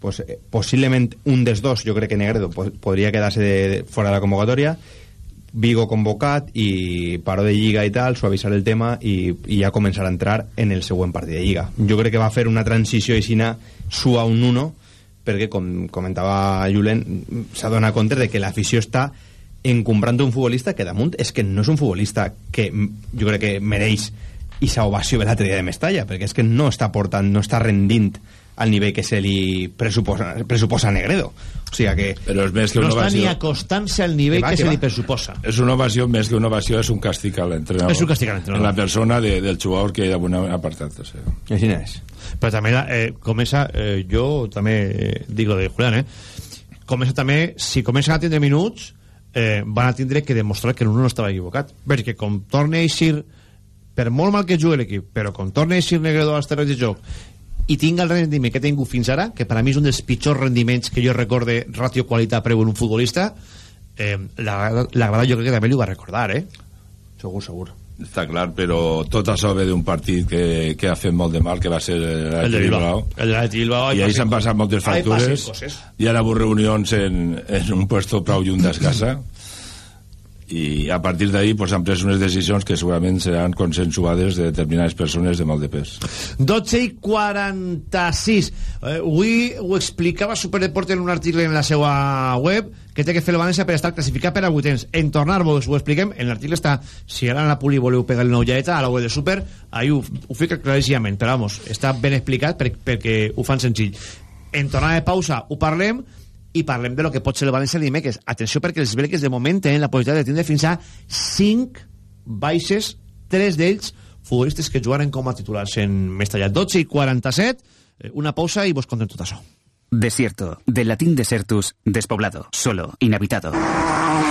pues, eh, posiblement un dels dos, jo crec que Negredo po podria quedar-se de, de, fora de la convocatòria Vigo convocat i paro de Lliga i tal, suavitzar el tema i, i ja començar a entrar en el següent partit de Lliga. Jo crec que va fer una transició aixina sua un 1 perquè, com comentava Julen, s'ha donat compte de que l'afició està encombrant un futbolista que damunt és que no és un futbolista que jo crec que mereix i sa ovació de l'altre dia de Mestalla perquè és que no està portant, no està rendint al nivell que se li pressuposa, pressuposa a Negredo o sigui que Però és més que No una està ni acostant-se al nivell Que va, que, que se li pressuposa. És una ovació, més que una ovació, és un càstig a l'entrenador. És un càstig a l'entrenador. En la persona de, del jugador que hi ha un apartat. O sigui. Així és. Però també eh, comença, eh, jo també eh, dic lo de Julián, eh? Comença també, si comencen a tindre minuts, eh, van a tindre que demostrar que l'uno no estava equivocat. Perquè com torna a eixir, per molt mal que jugui l'equip, però com torna a eixir Negredo als terrenys de joc i tinga el rendiment que ha tingut fins ara, que per a mi és un dels pitjors rendiments que jo recorde ratio qualitat preu en un futbolista, eh, la, la grada jo crec que també li ho va recordar, eh? Segur, segur. Està clar, però tot això ve d'un partit que, que ha fet molt de mal, que va ser el, El de Bilbao. El de Bilbao. I ahí s'han passat moltes factures i ara hagut reunions en, en un puesto prou lluny d'escassa i a partir d'ahí pues, han pres unes decisions que segurament seran consensuades de determinades persones de molt de pes. 12 i 46 eh, avui ho explicava Superdeport en un article en la seva web que té que fer el València per estar classificat per a vuitens en tornar-vos, ho expliquem, en l'article està si ara en la puli voleu pegar el nou jaeta a la web de Super, ahí ho, ho fica claríssimament. Però vamos, està ben explicat per, ho fan senzill. En tornada de pausa ho parlem i parlem de lo que pot ser el València dimecres. Atenció perquè els Breques de moment tenen la possibilitat de tindre fins a 5 baixes, 3 d'ells futbolistes que jugaren com a titulars en Mestalla. 12 i 47, eh, una pausa i vos contem tot això. Desierto, del latín desertus, despoblado, solo, inhabitado.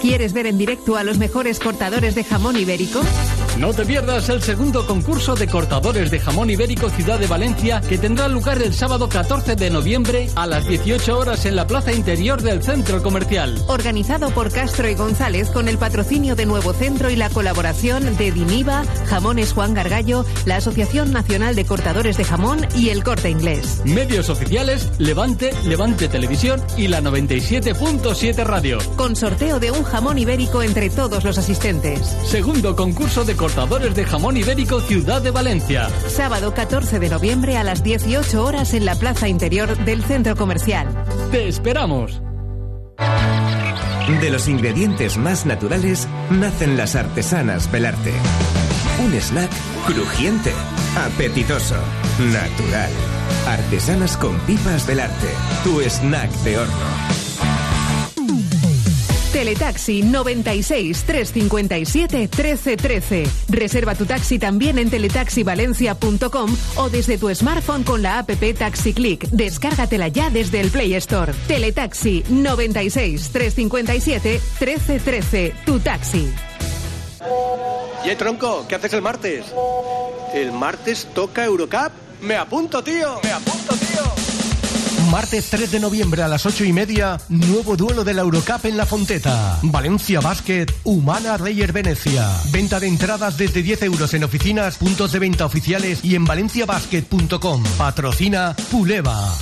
¿Quieres ver en directo a los mejores cortadores de jamón ibérico? No te pierdas el segundo concurso de cortadores de jamón ibérico Ciudad de Valencia que tendrá lugar el sábado 14 de noviembre a las 18 horas en la plaza interior del centro comercial. Organizado por Castro y González con el patrocinio de Nuevo Centro y la colaboración de Diniva, Jamones Juan Gargallo, la Asociación Nacional de Cortadores de Jamón y el Corte Inglés. Medios oficiales, Levante, Levante Televisión y la 97.7 Radio. Con sorteo de un jamón ibérico entre todos los asistentes. Segundo concurso de cortadores de jamón ibérico Ciudad de Valencia. Sábado 14 de noviembre a las 18 horas en la plaza interior del centro comercial. Te esperamos. De los ingredientes más naturales nacen las artesanas Belarte. Un snack crujiente, apetitoso, natural. Artesanas con pipas Belarte, tu snack de horno. Teletaxi 96 357 1313. Reserva tu taxi también en teletaxivalencia.com o desde tu smartphone con la app Taxi Click. Descárgatela ya desde el Play Store. Teletaxi 96 357 1313. Tu taxi. Y tronco, ¿qué haces el martes? ¿El martes toca Eurocup? ¡Me apunto, tío! ¡Me apunto, tío! Martes 3 de noviembre a las 8 y media, nuevo duelo de la Eurocup en La Fonteta. Valencia Basket, Humana Reyer Venecia. Venta de entradas desde 10 euros en oficinas, puntos de venta oficiales y en valenciabasket.com. Patrocina Puleva.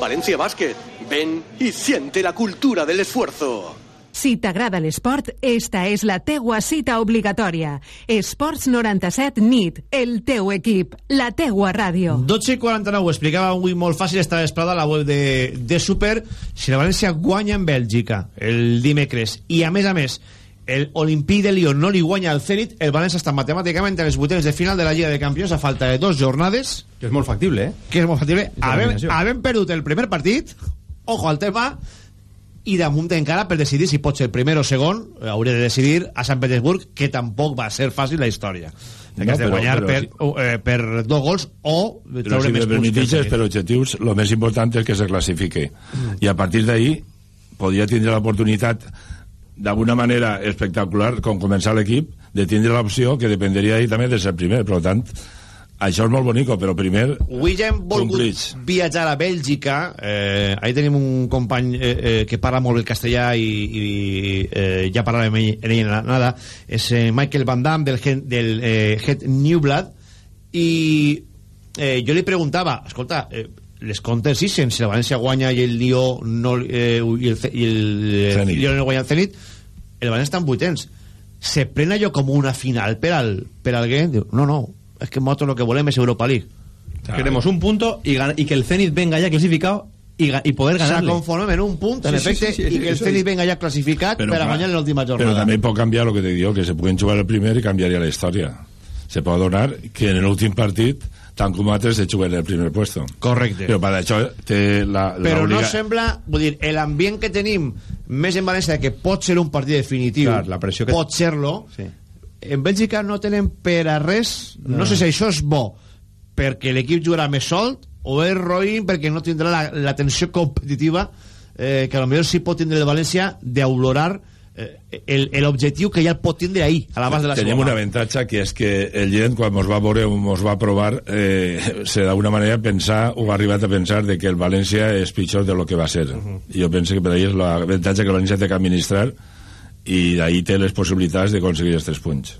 Valencia Basket, ven y siente la cultura del esfuerzo. Si t'agrada l'esport, esta és la teua cita obligatòria. Esports 97 NIT, el teu equip, la teua ràdio. 12 i 49, ho explicava avui molt fàcil esta vesprada a la web de, de Super. Si la València guanya en Bèlgica el dimecres i a més a més el Olympique de Lyon no li guanya al Zenit, el València està matemàticament en els vuitens de final de la Lliga de Campions a falta de dos jornades. Que és molt factible, eh? Que és molt factible. Havem perdut el primer partit, ojo al tema, i damunt encara per decidir si pot ser primer o segon, eh, hauré de decidir a Sant Petersburg, que tampoc va ser fàcil la història. No, No, has de però- guanyar però per, si- eh, per dos gols o Però treure si més punts. que per objectius, el més important és que se classifique. I a partir d'ahí podria tindre l'oportunitat d'alguna manera espectacular, com començar l'equip, de tindre l'opció que dependria d'ahí també de ser primer. Per tant, això és molt bonico, però primer Avui ja hem volgut Complits. viatjar a Bèlgica. Eh, ahí tenim un company eh, eh, que parla molt bé el castellà i, i eh, ja parlàvem amb ell, en ell en nada. És eh, Michael Van Damme del, del eh, Het Newblad i eh, jo li preguntava, escolta, eh, les comptes sí, si la València guanya i el Lió no, eh, i el, i el, eh, Zenit. Lió no guanya el Zenit, el València està en vuitens. Se pren allò com una final per al, per al Gent? No, no, és que nosaltres lo que volem és Europa League. Queremos un punto y, y que el Zenit venga ya clasificado y, y poder ganarle. conformem en un punt, en Sí, sí, sí, i que el Zenit es. venga ja classificat Però per a clar, guanyar en l'última Però jornada. també pot canviar el que te digo, que se puguen jugar el primer i canviaria la història. Se pot donar que en l'últim partit, tant com altres, se juguen el primer puesto. Correcte. Però per això té la, Però no l'obliga- sembla, vull dir, l'ambient que tenim més en València que pot ser un partit definitiu, Clar, la pressió que- pot ser-lo, Sí. En Bèlgica no tenen per a res, no, No. sé si això és bo perquè l'equip jugarà més solt o és roïn perquè no tindrà la, la tensió competitiva eh, que potser sí pot tindre el València d'aulorar eh, el- l'objectiu que ja el pot tindre ahir, a l'abast de la Tenim seva un mà. avantatge que és que el gent quan mos va veure o va provar eh, se d'alguna manera pensar o ha arribat a pensar de que el València és pitjor de lo que va ser i jo penso que per ahí és l'avantatge que el València té que administrar i d'ahí té les possibilitats d'aconseguir els tres punts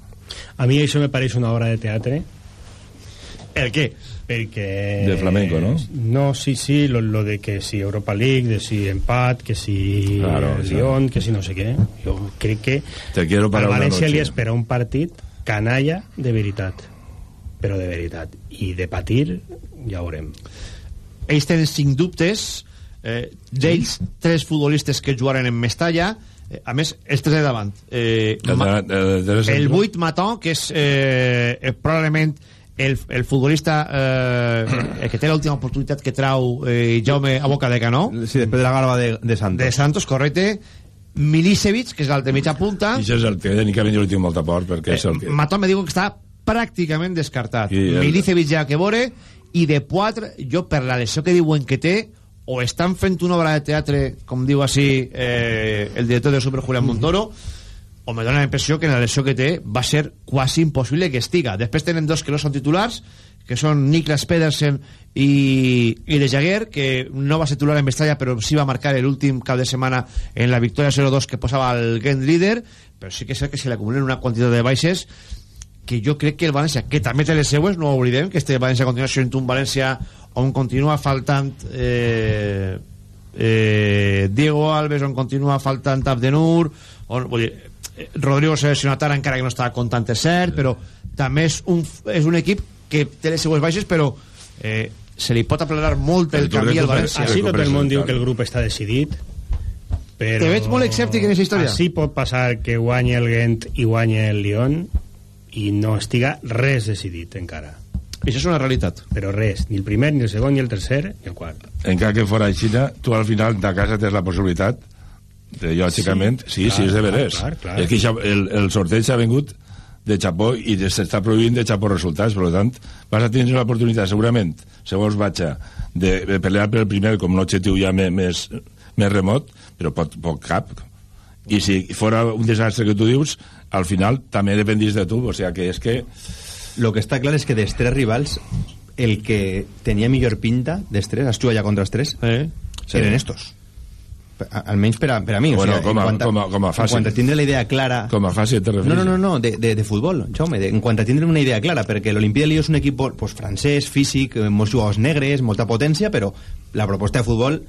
A mi això me pareix una obra de teatre. El què? Perquè... De flamenco, ¿no? No, sí, sí, lo, lo de que si Europa League, de si empat, que si Claro, el sí. Lyon, que si no sé què. Jo crec que Te quiero para al València li espera un partit canalla de veritat. Però de veritat. I de patir, ja veurem. ells tenen cinc dubtes eh, d'ells, tres futbolistes que jugaren en Mestalla a més, els tres de davant. Eh, El Ma- de- el de- el- el 8 Mató que és eh, eh, probablement el, el futbolista eh, el que té l'última oportunitat que trau eh, Jaume a boca de canó. Sí, després de la garba de, de Santos. de Santos, correcte. Milicevic, que és l'altre mitja punta. I això és el que únicament jo li tinc molta por perquè és el que... Mató me diu que està pràcticament descartat. I el- Milicevic ja que veure i de Poitre, jo per la lesió que diuen que té o estan fent una obra de teatre com diu així eh, el director de Super Julián Montoro o me dóna la impressió que la lesió que té va ser quasi impossible que estiga. Després tenen dos que no són titulars que són Niklas Pedersen i, i De Jaguer, que no va ser titular en Mestalla, però sí va marcar l'últim cap de setmana en la victòria 0-2 que posava el Gent Líder, però sí que és cert que se li acumulen una quantitat de baixes que jo crec que el València, que també té les seues, no oblidem, que este València continua sent un València on continua faltant eh, eh, Diego Alves, on continua faltant Abdenur, on, vull dir, eh, Rodrigo s'ha lesionat ara encara que no estava contant és cert, però també és un, és un equip que té les seues baixes, però eh, se li pot aplanar molt el camí al València. Així tot el món diu que el grup està decidit, però... Te veig molt escèptic en aquesta història. Així pot passar que guanyi el Gent i guanyi el Lyon i no estiga res decidit encara. I això és una realitat. Però res, ni el primer, ni el segon, ni el tercer, ni el quart. encara que fora a Xina, tu al final de casa tens la possibilitat de, lògicament, sí, sí, clar, sí és de veres. clar, clar. És que el, el sorteig ha vengut de xapó i s'està prohibint de xapó resultats, per tant, vas a tenir l'oportunitat, segurament, segons vaig de, de pelear per el primer com un objectiu ja me- més, més remot, però pot, pot cap. I si fora un desastre que tu dius, al final també dependís de tu, o sigui que és que... Lo que està clar és que dels tres rivals el que tenia millor pinta dels tres, has jugat ja contra els tres eh? sí. eren estos A- almenys per a, per a mi Bueno, o sigui, com a- quant com a- com a fase. en quant a tindre la idea clara Com a te referís? no, no, no, no de, de, de futbol, Jaume, de, en quant a tindre una idea clara, perquè l'Olimpia de Lió és un equip pues, francès, físic, eh, molts jugadors negres, molta potència, però la proposta de futbol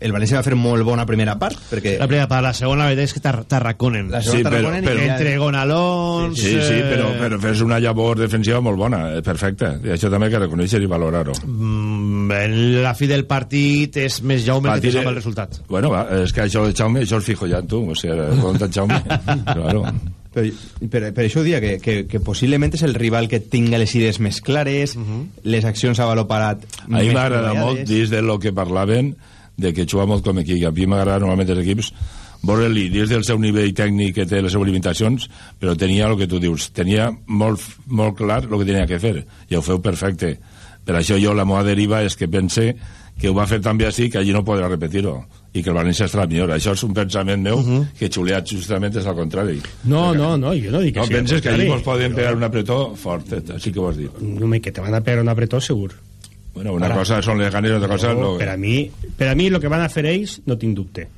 el València va fer molt bona primera part perquè La primera part, la segona, la veritat és que t'ar- t'arraconen. La segona Sí, però- t'arraconen i però- Entre Gonalons... Sí, sí, eh, però, però fes una llavor defensiva molt bona, eh, perfecta. I això també que reconèixer i valorar-ho. Mm, en la fi del partit és més Jaume que Partit- amb el resultat. Bueno, va, és que això de Jaume, això es fijo ja en tu. O sigui, està Jaume? (laughs) claro. Per, per, per això ho dia, que, que, que possiblement és el rival que tinga les idees més clares, les accions a valor parat A mi m'agrada molt, dins de lo que parlaven, de que juga molt com equip. A mi m'agrada normalment els equips veure-li dins del seu nivell tècnic que té les seves limitacions, però tenia el que tu dius, tenia molt, molt clar el que tenia que fer, i ho feu perfecte. Per això jo la meva deriva és que pense que ho va fer tan bé així que allí no podrà repetir-ho i que el València estarà millor. Això és un pensament meu que xuleat justament és al contrari. No, no, no, jo no dic que No sigui penses que allí mos poden però- pegar un apretó fort, així que ho has dit. No, me, que te van a pegar un apretó segur. Bueno, una Ara. cosa són les ganes i otra cosa... No, lo... per, a mi, per a mi el que van a fer ells no tinc dubte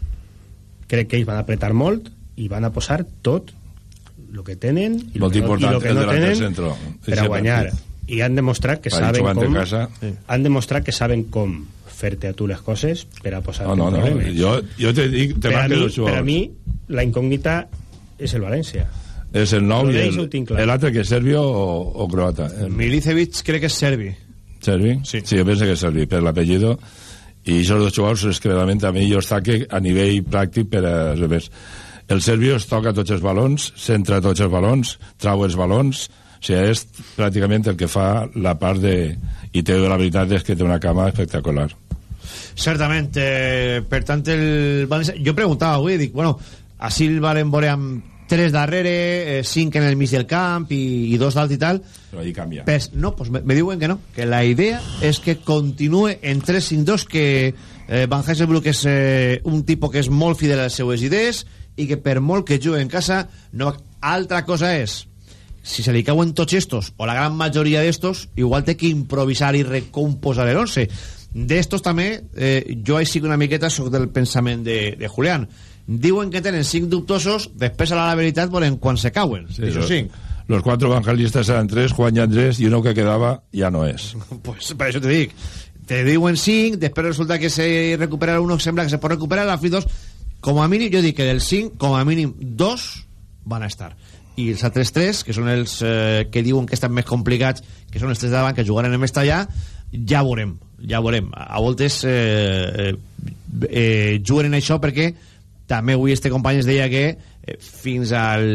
crec que ells van apretar molt i van a posar tot el que tenen i el que no, i lo que el no tenen centro. per a guanyar partit. i han demostrat que saben com casa. han demostrat que saben com fer-te a tu les coses per a posar No, no, no. Jo, jo te dic, te per, a mi, per a mi la incògnita és el València És el nou Lo i d'ells el, ho tinc clar. el altre que és serbio o, o croata. El Milicevic crec que és serbi. Serbi? Sí. sí, jo penso que és serbi, per l'apellido. I aquests dos jugadors és que realment a mi jo està que a nivell pràctic per a revés. El serbio es toca tots els balons, centra tots els balons, trau els balons, o sigui, és pràcticament el que fa la part de... I té la veritat és que té una cama espectacular. Certament, eh, per tant, el València... Jo preguntava avui, dic, bueno, així el veure amb tres darrere, eh, cinc en el mig del camp i, i dos dalt i tal. Però ahí canvia. Pues, no, pues me, me diuen que no, que la idea és que continue en 3-5-2, que eh, Van Hesselbroek és eh, un tipus que és molt fidel a les seues idees i que per molt que jugui en casa, no... altra cosa és si se li cauen tots estos, o la gran majoria d'estos, igual té que improvisar i recomposar el 11. D'estos també, eh, jo així una miqueta soc del pensament de, de Julián. Diuen que tenen cinc dubtosos, després a la veritat volen quan se cauen, sí, los, cinc. los cuatro evangelistas eran tres, Juan y Andrés, y uno que quedaba ya no es. (laughs) Pues per això te dic. Te diuen 5, després resulta que se recupera uno, sembla que se pot recuperar, a la fi 2. Com a mínim, jo dic que del 5, com a mínim 2 van a estar. I els altres 3, que són els eh, que diuen que estan més complicats, que són els 3 de davant, que jugaran en més allà, ja veurem, ja veurem. A, a voltes eh, eh, eh, juguen en això perquè també avui este company es deia que eh, fins al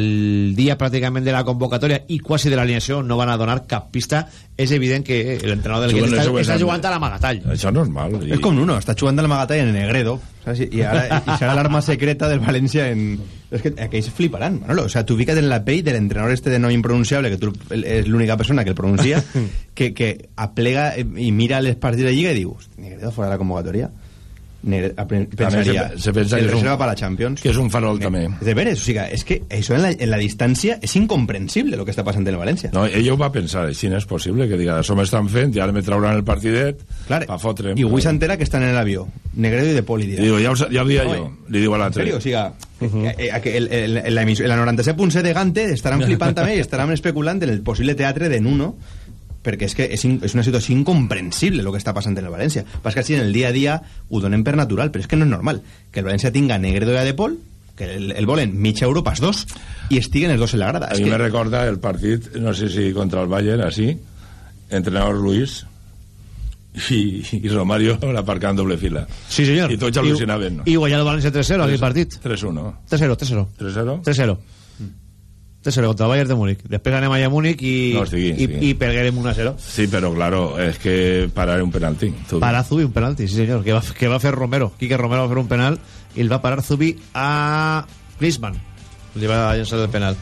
dia pràcticament de la convocatòria i quasi de l'alineació no van a donar cap pista és evident que eh, l'entrenador del Juguen Guedes està, seu està jugant a l'amagatall Això és normal. I... És com Nuno, està jugant de la Magatalla en Negredo saps? i ara i serà l'arma secreta del València en... és que aquells fliparan Manolo. o sea, tu fica't en la pell de l'entrenador este de nom impronunciable que tu és l'única persona que el pronuncia (laughs) que, que aplega i mira les partits de Lliga i diu "Hosti, Negredo fora de la convocatòria Pensaria se, se pensa el que és un, reserva per la Champions que és un farol també. de veres, o sigui, és que això en la, en la distància és incomprensible el que està passant en el València No, ell ho va pensar, així no és possible, que diga, això m'estan fent i ara me trauran el partidet Clar, pa fotre'm. i avui s'entera que estan en l'avió Negredo i De Pol i I digo, ja ho, ja ho dia No, jo, li diu a En l'altre. o sigui, eh, eh, que el, el, el, la, la 97.7 de Gante estaran flipant també i estaran especulant en el possible teatre de Nuno perquè és que és, in, és una situació incomprensible el que està passant en el València. Pas que si en el dia a dia ho donem per natural, però és que no és normal que el València tinga Negredo i a De Pol, que el, el volen mitja Europa els dos, i estiguen els dos en la grada. A És mi que, me recorda el partit, no sé si contra el Bayern, así, entrenador Luis i, i Romario l'aparcant doble fila. Sí, senyor. I tots al·lucinaven. I, i guanyar el València 3-0 aquell partit 3-1. 3-0, 3-0 3-0? 3-0 3-0 contra el Bayern de Múnich després anem allà a Múnich i, No, sí, i, sí. perguerem 1-0 Sí, pero claro, es que parar un penalti. Zubi. para Zubi un penalti, sí senyor que va, que va fer Romero, Quique Romero va fer un penal i el va parar Zubi a Griezmann li va llançar el penal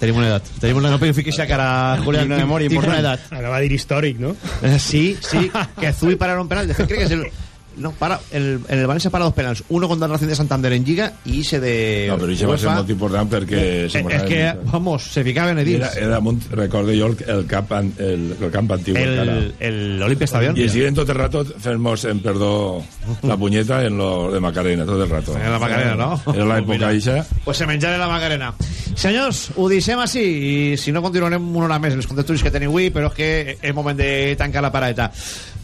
tenim una edat tenim una, no perquè fiquis a cara Julián, una memòria tinc una edat Ara va dir històric, no? Sí, sí, que Zui parará un penal. De que es el. No, para, el, en el Valencia para dos penals. Uno contra el Racing de Santander en Liga y ese de. No, però això va ser molt important perquè... Eh, se es que, vamos, se ficaven a dins. Era, era damunt, recorde jo, el, el, an- el, el camp antiu. encara. El, el Olimpia Stadium. I siguen tot el rato fent-nos, en perdó, la punyeta en lo de Macarena, tot el rato. En la Macarena, no? Era l'època eixa. Pues se menjaren la Macarena. Senyors, ho deixem així i si no continuarem una hora més en els contesturis que teniu avui, però és que és moment de tancar la paradeta.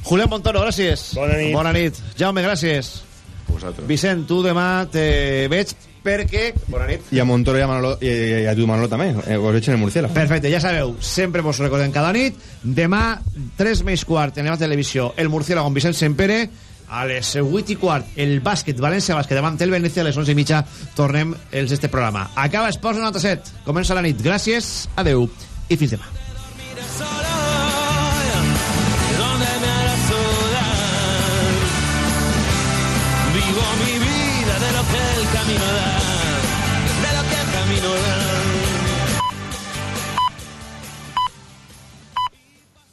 Julián Montoro, gràcies. Bona nit. Bona nit. Jaume, gràcies. vosaltres. Vicent, tu demà te veig perquè... Bona nit. I a Montoro i a, Manolo, i, i a tu, Manolo, també. Eh, us veig en el Murciélago. Perfecte, ja sabeu, sempre vos recordem cada nit. Demà, 3 més quart, en la televisió, el Murciélago amb Vicent Sempere. A les 8 i quart, el bàsquet, València Bàsquet, davant el Venècia, a les 11 i mitja, tornem els d'este programa. Acaba Esports 97. Comença la nit. Gràcies, adeu i fins demà. Solar. Vivo mi vida de